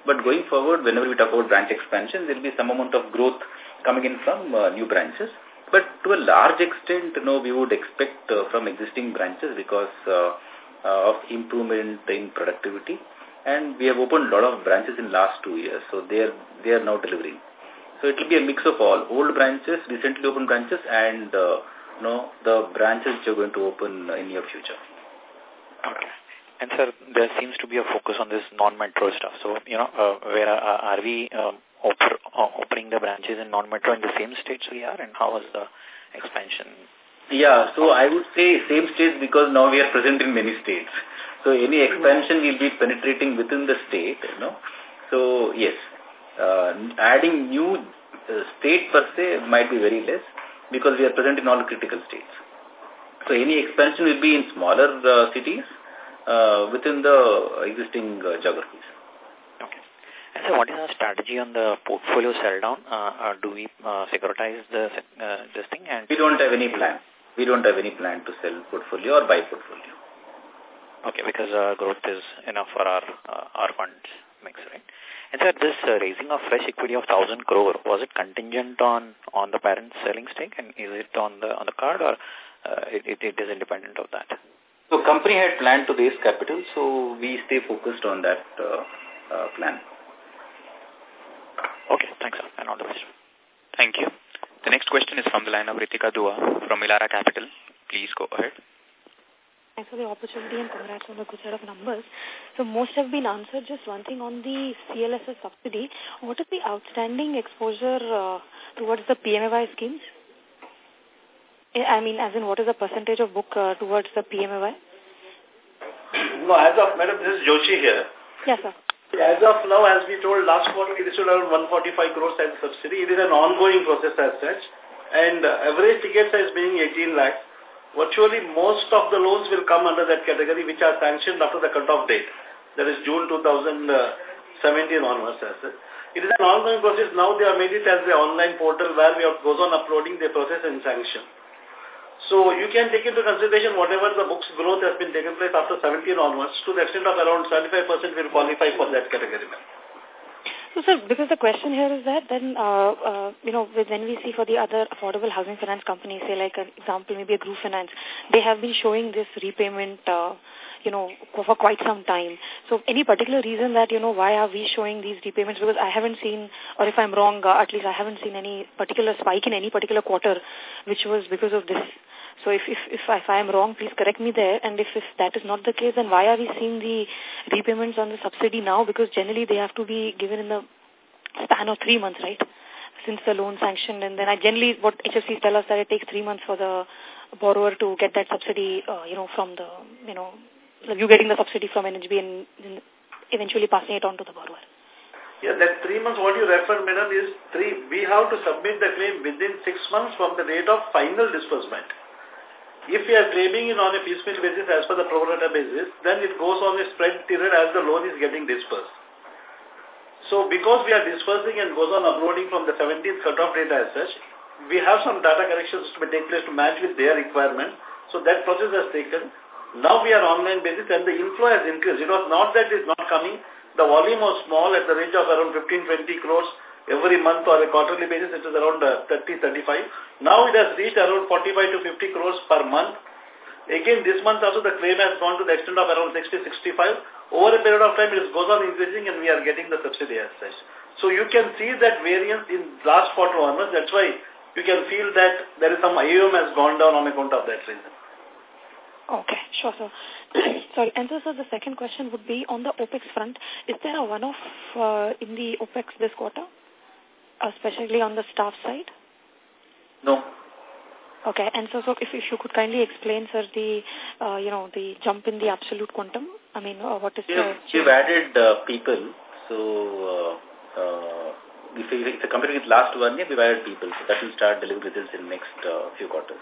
But going forward, whenever we talk about branch expansion, there'll be some amount of growth coming in from uh, new branches. But to a large extent, you know, we would expect uh, from existing branches because uh, uh, of improvement in productivity. And we have opened a lot of branches in last two years, so they are, they are now delivering. So it will be a mix of all, old branches, recently opened branches, and uh, you know, the branches which are going to open in near future. Okay. And sir, there seems to be a focus on this non-metro stuff. So, you know, uh, where are, are we um, uh, opening the branches in non-metro in the same states we are, and how is the expansion? Yeah, so I would say same states because now we are present in many states. So any expansion will be penetrating within the state, you know. So yes, uh, adding new uh, state per se might be very less because we are present in all critical states. So any expansion will be in smaller uh, cities uh, within the existing uh, geographies. Okay. And so what is our strategy on the portfolio sell down? Uh, uh, do we uh, securitize the, uh, this thing? And we don't have any plan. We don't have any plan to sell portfolio or buy portfolio. Okay, because uh, growth is enough for our uh, our funds mix, right? And sir, this uh, raising of fresh equity of 1,000 crore, was it contingent on on the parent selling stake and is it on the on the card or uh, it, it, it is independent of that? So company had planned to raise capital, so we stay focused on that uh, uh, plan. Okay, thanks sir, and all the best. Thank you. The next question is from the line of Ritika Dua from Elara Capital. Please go ahead. Thanks for the opportunity and congrats on the good set of numbers. So most have been answered. Just one thing on the CLSS subsidy. What is the outstanding exposure uh, towards the PMAY schemes? I mean, as in what is the percentage of book uh, towards the PMAY? No, as of, madam, this is Joshi here. Yes, sir. As of now, as we told last quarter, it is around 145 crores as subsidy. It is an ongoing process as such. And uh, average ticket size being 18 lakhs virtually most of the loans will come under that category which are sanctioned after the cut-off date. That is June 2017 onwards. As such. It is an ongoing process. Now they have made it as the online portal where we have goes on uploading the process and sanction. So you can take into consideration whatever the books growth has been taken place after 17 onwards to the extent of around 75% will qualify for that category. So, sir, because the question here is that then, uh, uh, you know, when we see for the other affordable housing finance companies, say like an example, maybe a group finance, they have been showing this repayment, uh, you know, for quite some time. So any particular reason that, you know, why are we showing these repayments? Because I haven't seen, or if I'm wrong, uh, at least I haven't seen any particular spike in any particular quarter, which was because of this so if, if, if, if I am wrong, please correct me there. And if, if that is not the case, then why are we seeing the repayments on the subsidy now? Because generally they have to be given in the span of three months, right? Since the loan sanctioned. And then I generally, what HFCs tell us that it takes three months for the borrower to get that subsidy, uh, you know, from the, you know, you getting the subsidy from NHB and, and eventually passing it on to the borrower. Yeah, that three months what you refer, madam, is three. We have to submit the claim within six months from the date of final disbursement. If we are claiming it on a piecemeal basis as per the pro rata basis, then it goes on a spread period as the loan is getting disbursed. So because we are disbursing and goes on uploading from the 17th cutoff date as such, we have some data corrections to take place to match with their requirement. So that process has taken. Now we are online basis and the inflow has increased. It was not that it is not coming. The volume was small at the range of around 15-20 crores every month or a quarterly basis, it is around uh, 30, 35. Now it has reached around 45 to 50 crores per month. Again, this month also the claim has gone to the extent of around 60, 65. Over a period of time, it goes on increasing and we are getting the subsidy as such. So you can see that variance in last quarter onwards. That's why you can feel that there is some IOM has gone down on account of that reason. Okay, sure, sir. Sorry, and so, sir, the second question would be on the OPEX front. Is there a one-off uh, in the OPEX this quarter? Especially on the staff side? No. Okay, and so, so if, if you could kindly explain, sir, the, uh, you know, the jump in the absolute quantum, I mean, uh, what is we've, the... We've added uh, people, so uh, uh, if, if the company is last one year, we've added people, so that will start delivering results in next uh, few quarters.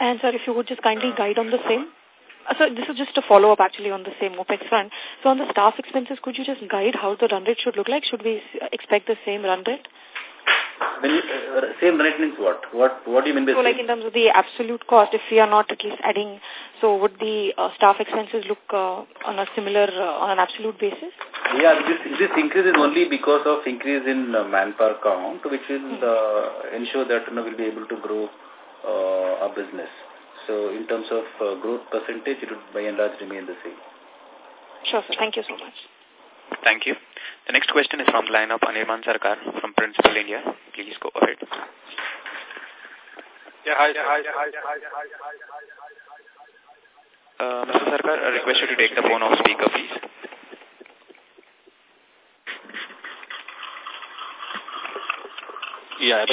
And, sir, if you would just kindly guide on the same? Uh, so this is just a follow-up actually on the same OPEX front. So on the staff expenses, could you just guide how the run rate should look like? Should we expect the same run rate? When you, uh, same run rate means what? What What do you mean by So like in terms of the absolute cost, if we are not at least adding, so would the uh, staff expenses look uh, on a similar, uh, on an absolute basis? Yeah, this, this increase is only because of increase in uh, manpower count, which will uh, ensure that you know, we'll be able to grow uh, our business. So in terms of uh, growth percentage, it would by and large remain the same. Sure, sir. Thank you so much. Thank you. The next question is from the line of Anirban Sarkar from Principal India. Please go ahead. Yeah, hi, yeah, hi, hi, hi, hi, uh, Mr. Sarkar, I request you to take the phone off speaker, please. Yeah,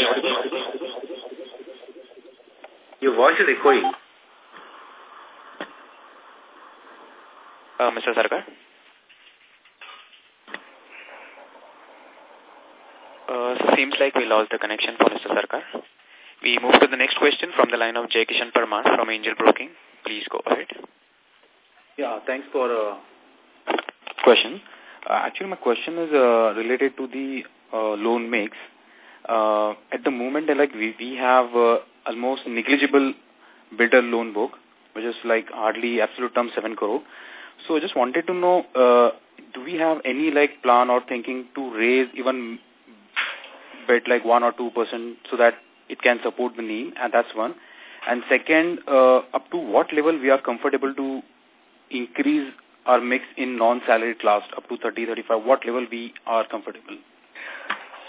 Your voice is echoing. Uh, Mr. Sarkar? seems like we lost the connection for Mr. Sarkar. We move to the next question from the line of Jay Kishan Parmar from Angel Broking. Please go ahead. Yeah, thanks for uh, question. Uh, actually, my question is uh, related to the uh, loan mix. Uh, at the moment, like we, we have uh, almost negligible builder loan book, which is like hardly absolute term 7 crore. So I just wanted to know, uh, do we have any like plan or thinking to raise even bit like 1 or 2% so that it can support the NIM? And that's one. And second, uh, up to what level we are comfortable to increase our mix in non-salary class up to 30, 35? What level we are comfortable?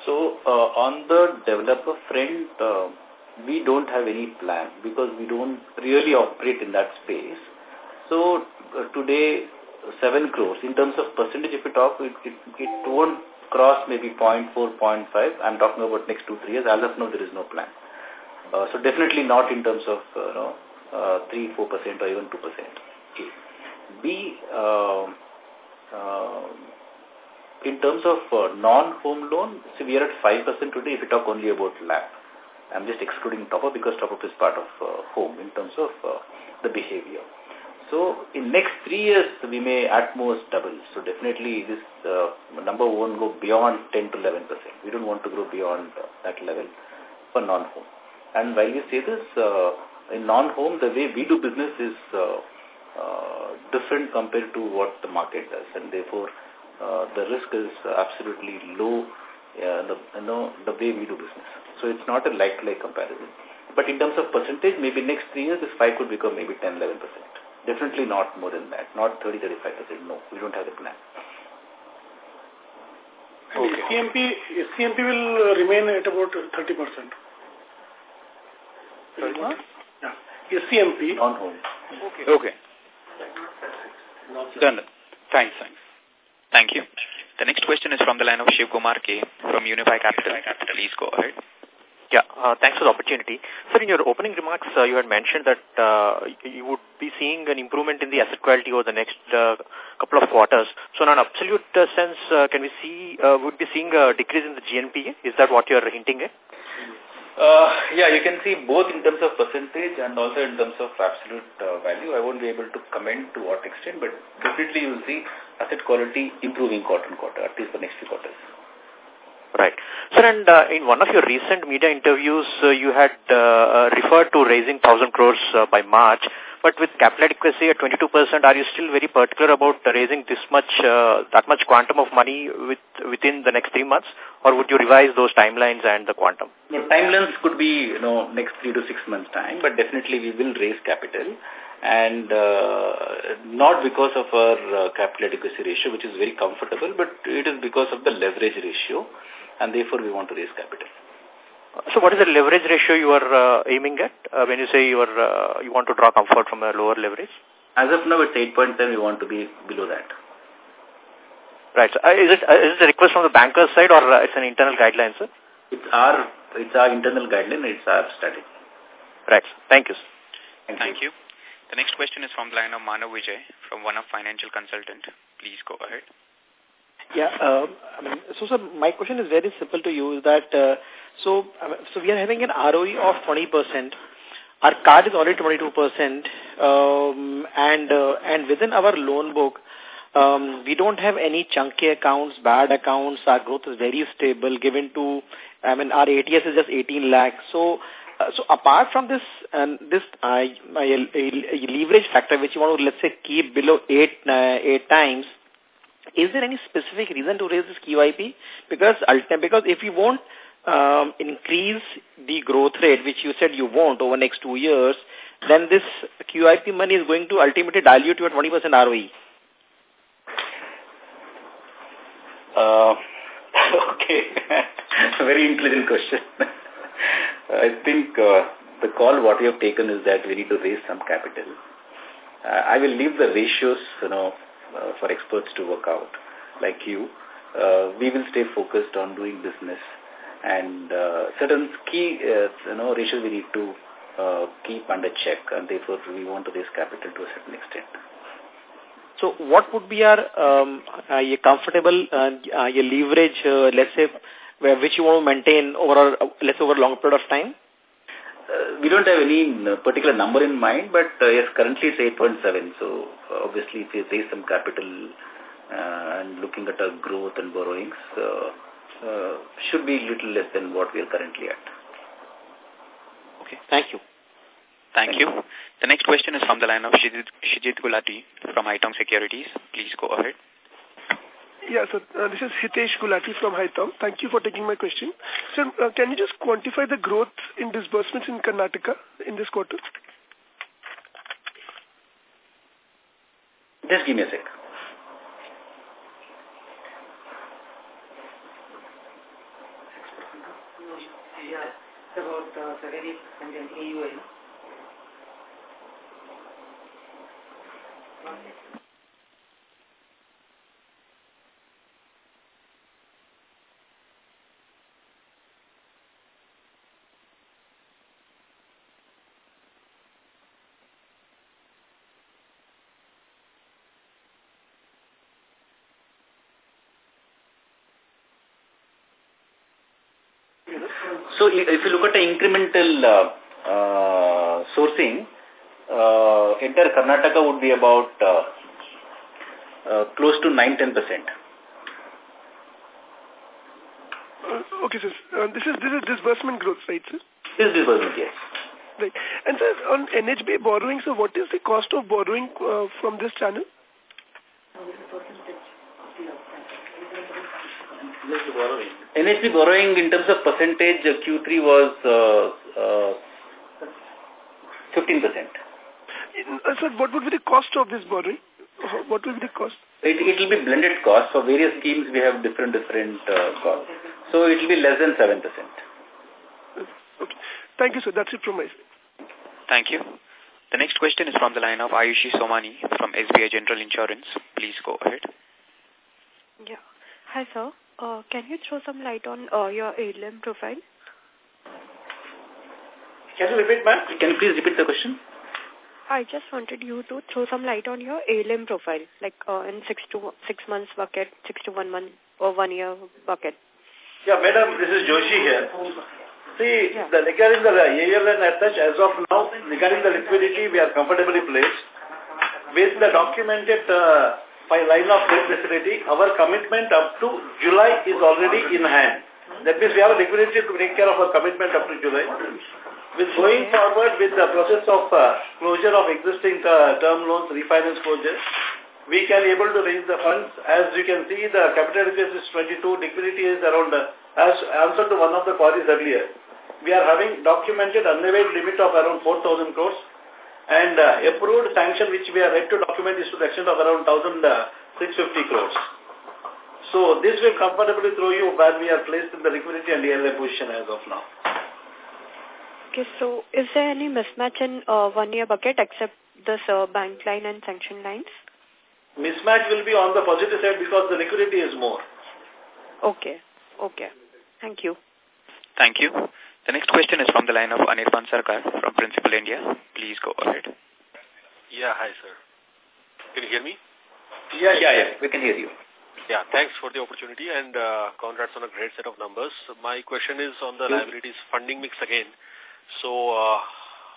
So uh, on the developer front, uh, we don't have any plan because we don't really operate in that space. So uh, today, 7 crores, in terms of percentage, if we talk, it, it, it won't cross maybe 0.4, 0.5. I'm talking about next two, three years. As of now, there is no plan. Uh, so definitely not in terms of, uh, you know, uh, 3, 4% or even 2%. A. B, uh, uh, in terms of uh, non-home loan, so we are at 5% today if we talk only about LAP. I'm just excluding top-up because top-up is part of uh, home in terms of uh, the behavior. So in next three years, we may at most double. So definitely this uh, number won't go beyond 10 to 11%. We don't want to grow beyond uh, that level for non-home. And while we say this, uh, in non-home, the way we do business is uh, uh, different compared to what the market does. And therefore, uh, the risk is absolutely low the, you know, the way we do business. So it's not a like-like comparison. But in terms of percentage, maybe next three years, this 5 could become maybe 10, 11%. Definitely not more than that. Not 30, 35%. No, we don't have the plan. Okay. SENP, SENP will remain at about 30%. Sorry, what? Yeah. SENP. Non-home. Okay. Okay. Done. Thanks, thanks. Thank you. The next question is from the line of Shiv Kumar K from Unifi Capital. Please go ahead. Yeah, uh, thanks for the opportunity. Sir, in your opening remarks, uh, you had mentioned that uh, you would be seeing an improvement in the asset quality over the next uh, couple of quarters. So, in an absolute uh, sense, uh, can we see, uh, would be seeing a decrease in the GNPA? Is that what you are hinting at? Uh, yeah, you can see both in terms of percentage and also in terms of absolute uh, value. I won't be able to comment to what extent, but definitely you will see asset quality improving quarter on quarter, at least for the next few quarters. Right. Sir, and uh, in one of your recent media interviews, uh, you had uh, uh referred to raising 1,000 crores uh, by March. But with capital adequacy at 22%, are you still very particular about raising this much, uh, that much quantum of money with, within the next three months? Or would you revise those timelines and the quantum? No, timelines could be, you know, next three to six months time, but definitely we will raise capital and uh, not because of our uh, capital adequacy ratio, which is very comfortable, but it is because of the leverage ratio, and therefore we want to raise capital. So what is the leverage ratio you are uh, aiming at uh, when you say you are uh, you want to draw comfort from a lower leverage? As of now, it's 8.7. We want to be below that. Right. So, uh, is it uh, is it a request from the banker's side or uh, it's an internal guideline, sir? It's our it's our internal guideline. It's our strategy. Right. Thank you. Thank, Thank you. you. The next question is from the line of Manav Vijay from one of financial consultant. Please go ahead. Yeah, uh, I mean, so sir, my question is very simple to you. Is that uh, so? so we are having an ROE of 20%. Our card is already 22%, um, and uh, and within our loan book, um, we don't have any chunky accounts, bad accounts. Our growth is very stable. Given to, I mean, our ATS is just 18 lakh. So. Uh, so apart from this um, this uh, leverage factor which you want to let's say keep below eight uh, eight times is there any specific reason to raise this QIP? Because because if you won't um, increase the growth rate, which you said you won't over next two years, then this QIP money is going to ultimately dilute your 20% ROE. Uh, okay. Very intelligent question. I think uh, the call what we have taken is that we need to raise some capital. Uh, I will leave the ratios, you know, uh, for experts to work out, like you. Uh, we will stay focused on doing business and uh, certain key uh, you know ratios we need to uh, keep under check and therefore we want to raise capital to a certain extent. So what would be our um, uh, comfortable uh, uh, your leverage, uh, let's say, which you want to maintain over, let's say, over a long period of time? Uh, we don't have any uh, particular number in mind, but uh, yes, currently it's 8.7. So obviously, if you raise some capital uh, and looking at our growth and borrowings, uh, uh, should be little less than what we are currently at. Okay, thank you. Thank you. The next question is from the line of Shijit, Shijit Gulati from Haitong Securities. Please go ahead. Yes, sir. Uh, this is Hitesh Gulati from Haitong. Thank you for taking my question. Sir, uh, can you just quantify the growth in disbursements in Karnataka in this quarter? Just give me a sec. Yeah, about uh, 70% AUA. So if you look at the incremental uh, uh, sourcing, uh, entire Karnataka would be about uh, uh, close to 9-10%. Uh, okay, sir. Uh, this is this is disbursement growth, right, sir? This is disbursement, yes. Right. And sir, on NHB borrowing, so what is the cost of borrowing uh, from this channel? NHB borrowing in terms of percentage, uh, Q3 was uh, uh, 15%. Uh, sir, what would be the cost of this borrowing? Uh, What will be the cost? It it will be blended cost. For various schemes, we have different different uh, costs. So it will be less than 7%. Okay. Thank you, sir. That's it from my side. Thank you. The next question is from the line of Ayushi Somani from SBI General Insurance. Please go ahead. Yeah. Hi, sir. Uh, can you throw some light on uh, your ALM profile? Can you repeat, ma'am? Can you please repeat the question? I just wanted you to throw some light on your ALM profile, like uh, in six to six months bucket, six to one month or one year bucket. Yeah, madam, this is Joshi here. See, yeah. the, regarding the ALM as such, as of now, regarding the liquidity, we are comfortably placed. With the documented uh, by line of credit facility, our commitment up to July is already in hand. That means we have a liquidity to take care of our commitment up to July. With going forward with the process of uh, closure of existing uh, term loans, refinance closure, we can able to raise the funds. As you can see, the capital adequacy is 22, liquidity is around, uh, as answer to one of the queries earlier, we are having documented unavailed limit of around 4,000 crores and uh, approved sanction which we are ready to document is to the extent of around 1,650 crores. So this will comfortably throw you where we are placed in the liquidity and ALM position as of now. Okay, so is there any mismatch in uh, one-year bucket except this uh, bank line and sanction lines? Mismatch will be on the positive side because the liquidity is more. Okay, okay. Thank you. Thank you. The next question is from the line of Anirban Sarkar from Principal India. Please go ahead. Yeah, hi, sir. Can you hear me? Yeah, yeah, yeah. We can hear you. Yeah, thanks for the opportunity and uh, congrats on a great set of numbers. My question is on the liabilities funding mix again. So, uh,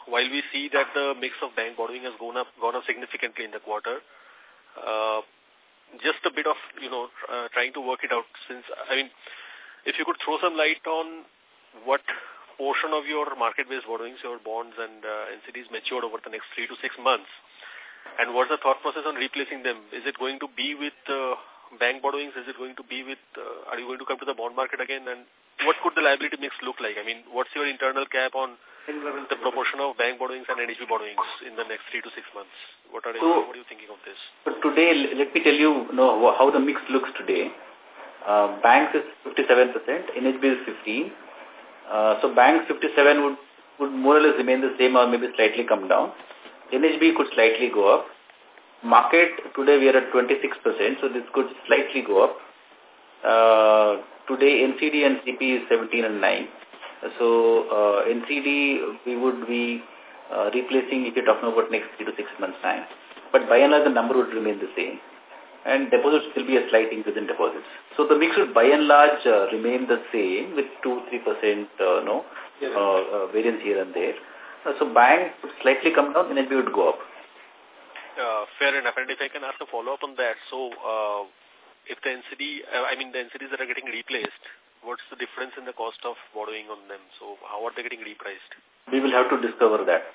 while we see that the mix of bank borrowing has gone up, gone up significantly in the quarter, uh, just a bit of, you know, uh, trying to work it out since, I mean, if you could throw some light on what portion of your market-based borrowings, your bonds and uh, NCDs matured over the next three to six months, and what's the thought process on replacing them? Is it going to be with uh, bank borrowings? Is it going to be with, uh, are you going to come to the bond market again? And what could the liability mix look like? I mean, what's your internal cap on the proportion of bank borrowings and NHB borrowings in the next three to six months? What are, so, what are you thinking of this? Today, let me tell you, you know, how the mix looks today. Uh, banks is 57%, NHB is 15 uh, so banks 57 would, would more or less remain the same or maybe slightly come down. NHB could slightly go up. Market, today we are at 26%, so this could slightly go up. Uh, today NCD and CP is 17 and 9. So uh, NCD we would be uh, replacing if you're talking about next three to six months time. But by and large the number would remain the same. And deposits will be a slight increase in deposits. So the mix would by and large uh, remain the same with 2-3% uh, no, uh, uh, variance here and there. Uh, so bank would slightly come down, and NHB would go up. Uh, fair enough. And if I can ask a follow-up on that, so uh, if the NCD, uh, I mean the NCDs that are getting replaced, what's the difference in the cost of borrowing on them? So how are they getting repriced? We will have to discover that.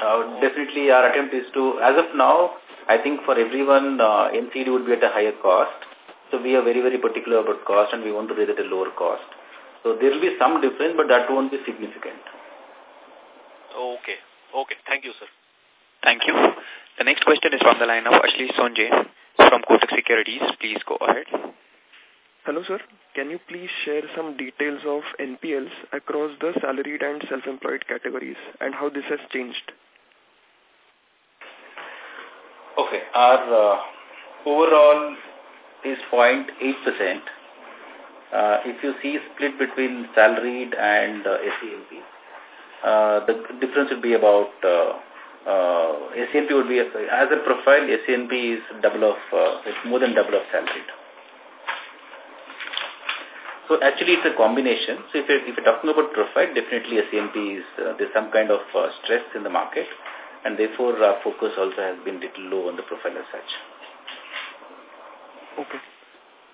Uh, definitely our attempt is to, as of now, I think for everyone, uh, NCD would be at a higher cost. So we are very, very particular about cost and we want to raise at a lower cost. So there will be some difference, but that won't be significant. Okay. Okay. Thank you, sir. Thank you. The next question is from the line of Ashlesh Sonje from Kotak Securities. Please go ahead. Hello, sir. Can you please share some details of NPLs across the salaried and self-employed categories and how this has changed? Okay. Our uh, overall is 0.8%. Uh, if you see split between salaried and uh, uh, the difference would be about uh, uh, would be, as a profile, SENP is double of, uh, it's more than double of salaried. So actually it's a combination. So if you're, if you're talking about profile, definitely SENP is, uh, there's some kind of uh, stress in the market and therefore our focus also has been little low on the profile as such. Okay.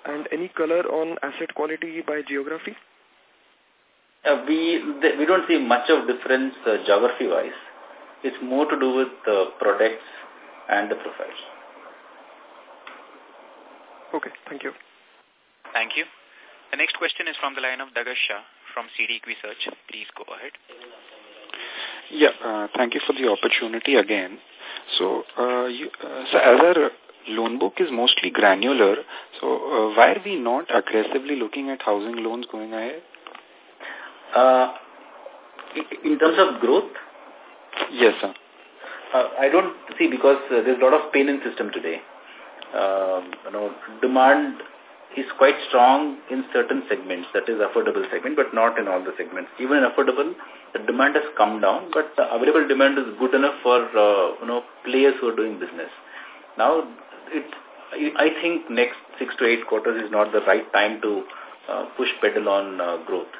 And any color on asset quality by geography? Uh, we we don't see much of difference uh, geography-wise. It's more to do with the products and the profiles. Okay, thank you. Thank you. The next question is from the line of Dagar Shah from CD Research. Please go ahead. Yeah, uh, thank you for the opportunity again. So, uh, you, uh, so as our loan book is mostly granular, so uh, why are we not aggressively looking at housing loans going ahead? Uh, in terms of growth? Yes, sir. Uh, I don't see because uh, there's a lot of pain in system today. Uh, you know, demand is quite strong in certain segments, that is affordable segment, but not in all the segments. Even in affordable, demand has come down, but the available demand is good enough for uh, you know players who are doing business. Now, it I think next six to eight quarters is not the right time to uh, push pedal on uh, growth.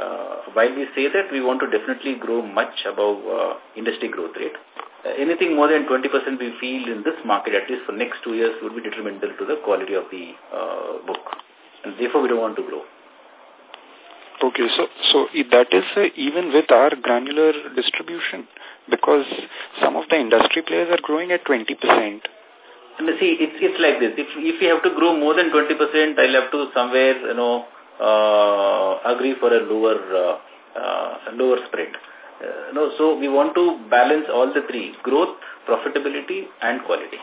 Uh, while we say that, we want to definitely grow much above uh, industry growth rate. Uh, anything more than 20% we feel in this market, at least for next two years, would be detrimental to the quality of the uh, book. And therefore, we don't want to grow. Okay, so so that is uh, even with our granular distribution, because some of the industry players are growing at 20%. And see, it's, it's like this. If, if we have to grow more than 20%, I'll have to somewhere, you know, uh, agree for a lower uh, uh, lower spread. Uh, no, so we want to balance all the three, growth, profitability and quality.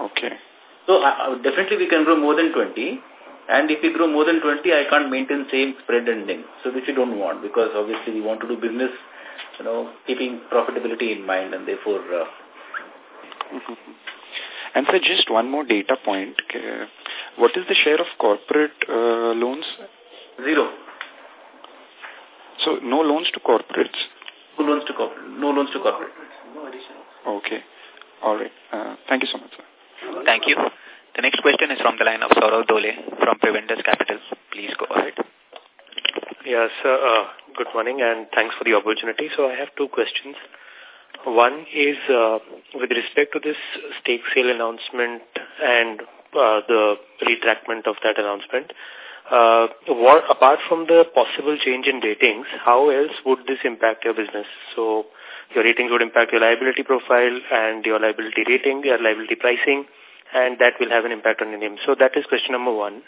Okay. So uh, definitely we can grow more than 20 and if we grow more than 20, I can't maintain same spread and NIM. So which we don't want because obviously we want to do business, you know, keeping profitability in mind and therefore... Uh, mm -hmm. And so just one more data point. Uh, what is the share of corporate uh, loans? Zero. So no loans to corporates? No loans to corporate. No loans to corporate. No addition. Okay. All right. Uh, thank you so much, sir. Thank you. The next question is from the line of Saurav Dole from Preventers Capital. Please go ahead. Yes, uh, good morning and thanks for the opportunity. So I have two questions. One is uh, with respect to this stake sale announcement and uh, the retractment of that announcement. Uh, what, apart from the possible change in ratings, how else would this impact your business? So your ratings would impact your liability profile and your liability rating, your liability pricing, and that will have an impact on your NIM. So that is question number one.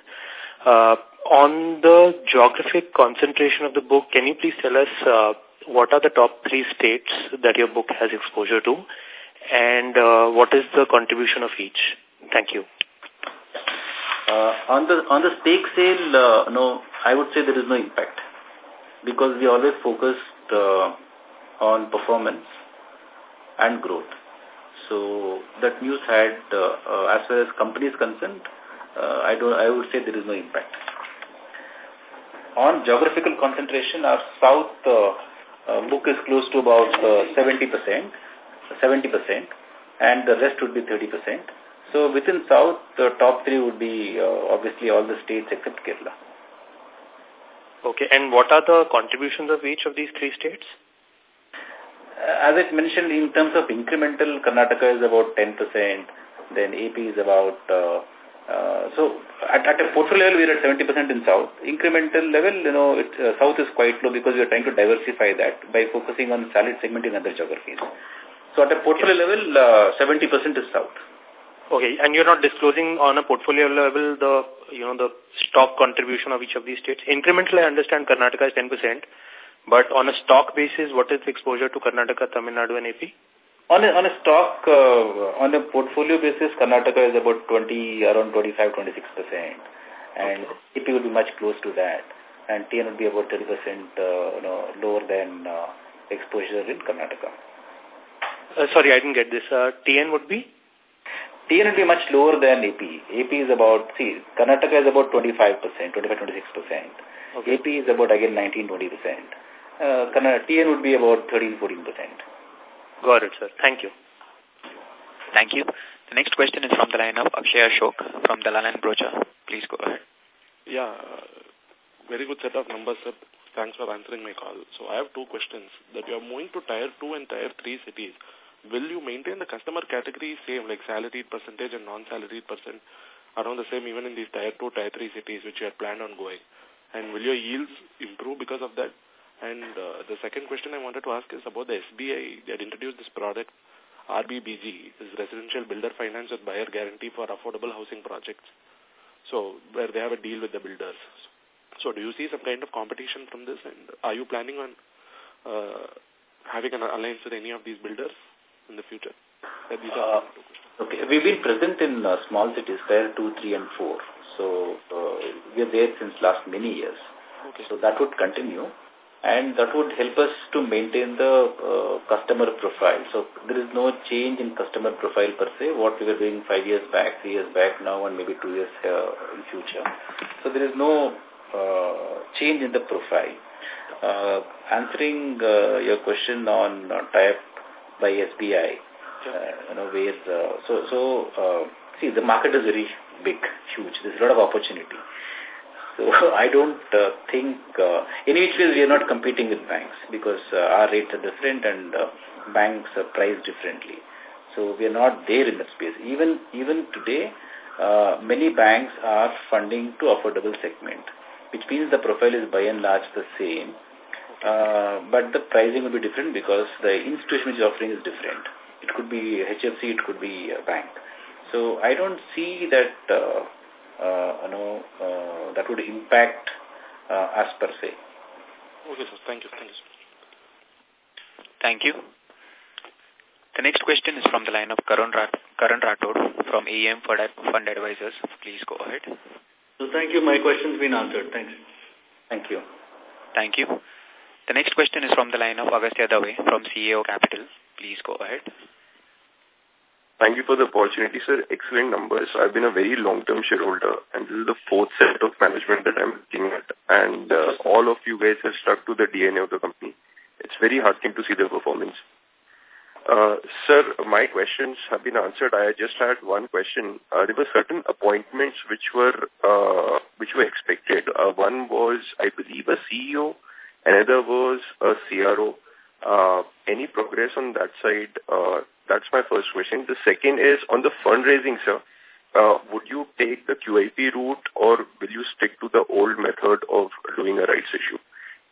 Uh, on the geographic concentration of the book, can you please tell us uh, what are the top three states that your book has exposure to and uh, what is the contribution of each? Thank you. Uh, on the on the stake sale, uh, no, I would say there is no impact because we always focused uh, on performance and growth. So that news had, uh, as far as company is concerned, uh, I don't. I would say there is no impact. On geographical concentration, our south uh, book is close to about uh, 70%, 70%, and the rest would be 30%. So within South, the top three would be obviously all the states except Kerala. Okay, and what are the contributions of each of these three states? Uh, as I mentioned, in terms of incremental, Karnataka is about 10%, then AP is about uh, uh, so at, at a portfolio level, we are at 70% in South. Incremental level, you know, it, uh, South is quite low because we are trying to diversify that by focusing on salad segment in other geographies. So at a portfolio level, uh, 70% is South. Okay, and you're not disclosing on a portfolio level the, you know, the stock contribution of each of these states. Incremental, I understand Karnataka is 10%, but on a stock basis, what is the exposure to Karnataka, Tamil Nadu and AP? On a, on a stock, uh, on a portfolio basis, Karnataka is about 20, around 25, 26%. And okay. AP would be much close to that. And TN would be about 30% uh, you know, lower than uh, exposure in Karnataka. Uh, sorry, I didn't get this. Uh, TN would be? TN would be much lower than AP. AP is about, see, Karnataka is about 25%, 25-26%. Okay. AP is about, again, 19-20%. Uh, TN would be about 13-14%. Got it, sir. Thank you. Thank you. The next question is from the line of Akshay Ashok from Dalal and Broacha. Please go ahead. Yeah, very good set of numbers, sir. Thanks for answering my call. So I have two questions. That you are moving to Tier 2 and Tier 3 cities. Will you maintain the customer category same, like salaried percentage and non-salaried percent, around the same even in these Tier 2, Tier 3 cities which you had planned on going? And will your yields improve because of that? And uh, the second question I wanted to ask is about the SBI. They had introduced this product, RBBG, this residential builder finance with buyer guarantee for affordable housing projects. So where they have a deal with the builders. So do you see some kind of competition from this? And are you planning on uh, having an alliance with any of these builders in the future? Uh, okay, we've been present in uh, small cities, tier 2, 3 and 4. So uh, we're there since last many years. Okay. So that would continue and that would help us to maintain the uh, customer profile. So there is no change in customer profile per se, what we were doing five years back, three years back now, and maybe two years uh, in future. So there is no uh, change in the profile. Uh, answering uh, your question on uh, type by SBI, uh, you know, where, uh, so, so uh, see, the market is very big, huge. There's a lot of opportunity. So I don't uh, think, uh, in which ways we are not competing with banks because uh, our rates are different and uh, banks are priced differently. So we are not there in that space. Even even today, uh, many banks are funding to affordable segment, which means the profile is by and large the same. Uh, but the pricing will be different because the institution which is offering is different. It could be HFC, it could be a bank. So I don't see that uh, you know, uh, that would impact uh, us per se. Okay, sir. Thank you. Thank you, sir. Thank you. The next question is from the line of Karan, Rat Karan Rathod from AEM Fund Advisors. Please go ahead. So thank you. My question's been answered. Thanks. Thank you. Thank you. The next question is from the line of Agastya Dave from CAO Capital. Please go ahead. Thank you for the opportunity, sir. Excellent numbers. I've been a very long-term shareholder, and this is the fourth set of management that I'm looking at. And uh, all of you guys have stuck to the DNA of the company. It's very heartening to see the performance. Uh, sir, my questions have been answered. I just had one question. Uh, there were certain appointments which were uh, which were expected. Uh, one was, I believe, a CEO. Another was a CRO. Uh, any progress on that side? Uh, that's my first question. The second is on the fundraising, sir. Uh, would you take the QIP route or will you stick to the old method of doing a rights issue?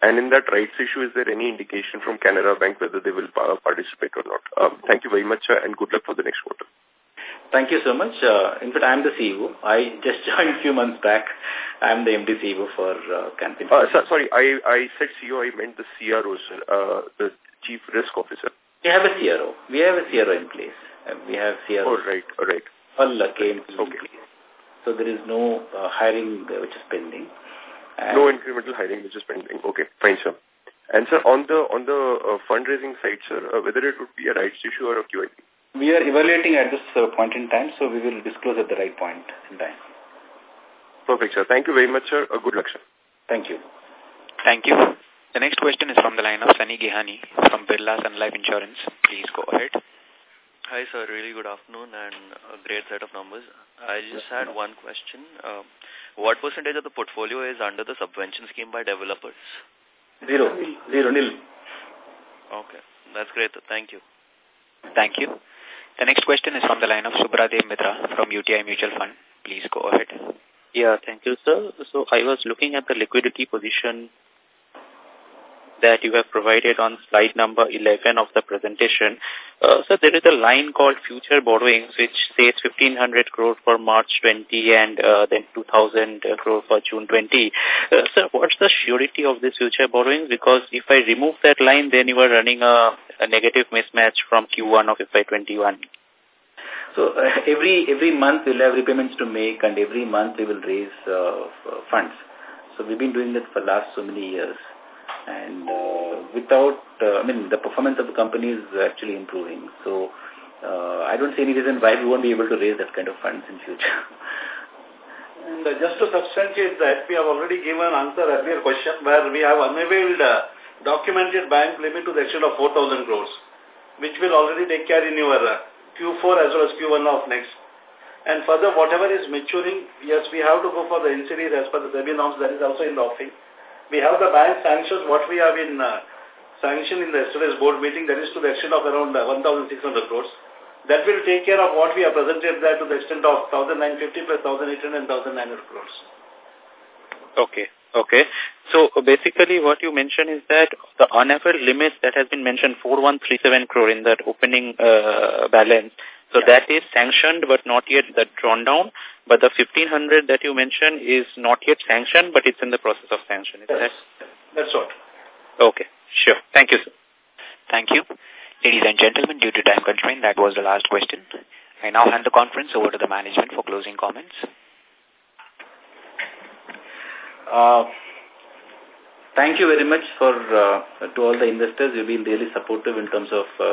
And in that rights issue, is there any indication from Canara Bank whether they will participate or not? Um, thank you very much, sir, and good luck for the next quarter. Thank you so much. Uh, in fact, I'm the CEO. I just joined a few months back. I'm the MD CEO for uh, Can Fin. Uh, so, sorry, I, I said CEO, I meant the CRO, sir, uh, the Chief Risk Officer. We have a CRO. We have a CRO in place. We have CRO. Oh, right, all right. All uh, came okay. place. So there is no uh, hiring which is pending. And no incremental hiring which is pending. Okay, fine, sir. And sir, on the on the uh, fundraising side, sir, uh, whether it would be a rights issue or a QIP? We are evaluating at this uh, point in time, so we will disclose at the right point in time. Perfect, sir. Thank you very much, sir. Uh, good luck, sir. Thank you. Thank you. The next question is from the line of Sunny Gihani from Birla Sun Life Insurance. Please go ahead. Hi, sir. Really good afternoon and a great set of numbers. I just had one question. Uh, what percentage of the portfolio is under the subvention scheme by developers? Zero. Zero. Nil. Okay. That's great. Thank you. Thank you. The next question is from the line of Subradev Mitra from UTI Mutual Fund. Please go ahead. Yeah, thank you, sir. So I was looking at the liquidity position that you have provided on slide number 11 of the presentation. Uh, so there is a line called future borrowings which says 1500 crore for March 20 and uh, then 2000 crore for June 20. Uh, so what's the surety of this future borrowings? Because if I remove that line, then you are running a, a negative mismatch from Q1 of FY21. So uh, every every month we'll have repayments to make and every month we will raise uh, funds. So we've been doing that for last so many years. And uh, without, uh, I mean, the performance of the company is actually improving. So uh, I don't see any reason why we won't be able to raise that kind of funds in future. And uh, just to substantiate that, we have already given answer earlier question where we have unavailed uh, documented bank limit to the extent of 4,000 crores, which will already take care in your uh, Q4 as well as Q1 of next. And further, whatever is maturing, yes, we have to go for the NCDs as per the SEBI norms that is also in the offing. We have the bank sanctions, what we have in uh, sanction in the yesterday's board meeting, that is to the extent of around uh, 1,600 crores. That will take care of what we have presented there to the extent of 1,950 plus 1,800 and 1,900 crores. Okay. Okay. So basically what you mentioned is that the unavailed limits that has been mentioned 4137 crore in that opening uh, balance. So yeah. that is sanctioned but not yet that drawn down. But the 1500 that you mentioned is not yet sanctioned but it's in the process of sanction. Is yes. that? That's what. Okay. Sure. Thank you, sir. Thank you. Ladies and gentlemen, due to time constraint, that was the last question. I now hand the conference over to the management for closing comments. Uh, thank you very much for uh, to all the investors. You've been really supportive in terms of uh,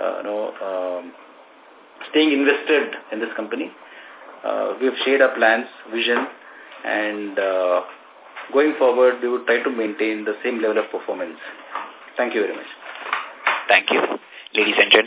uh, you know um, staying invested in this company. Uh, we have shared our plans, vision, and uh, going forward, we would try to maintain the same level of performance. Thank you very much. Thank you. Ladies and gentlemen.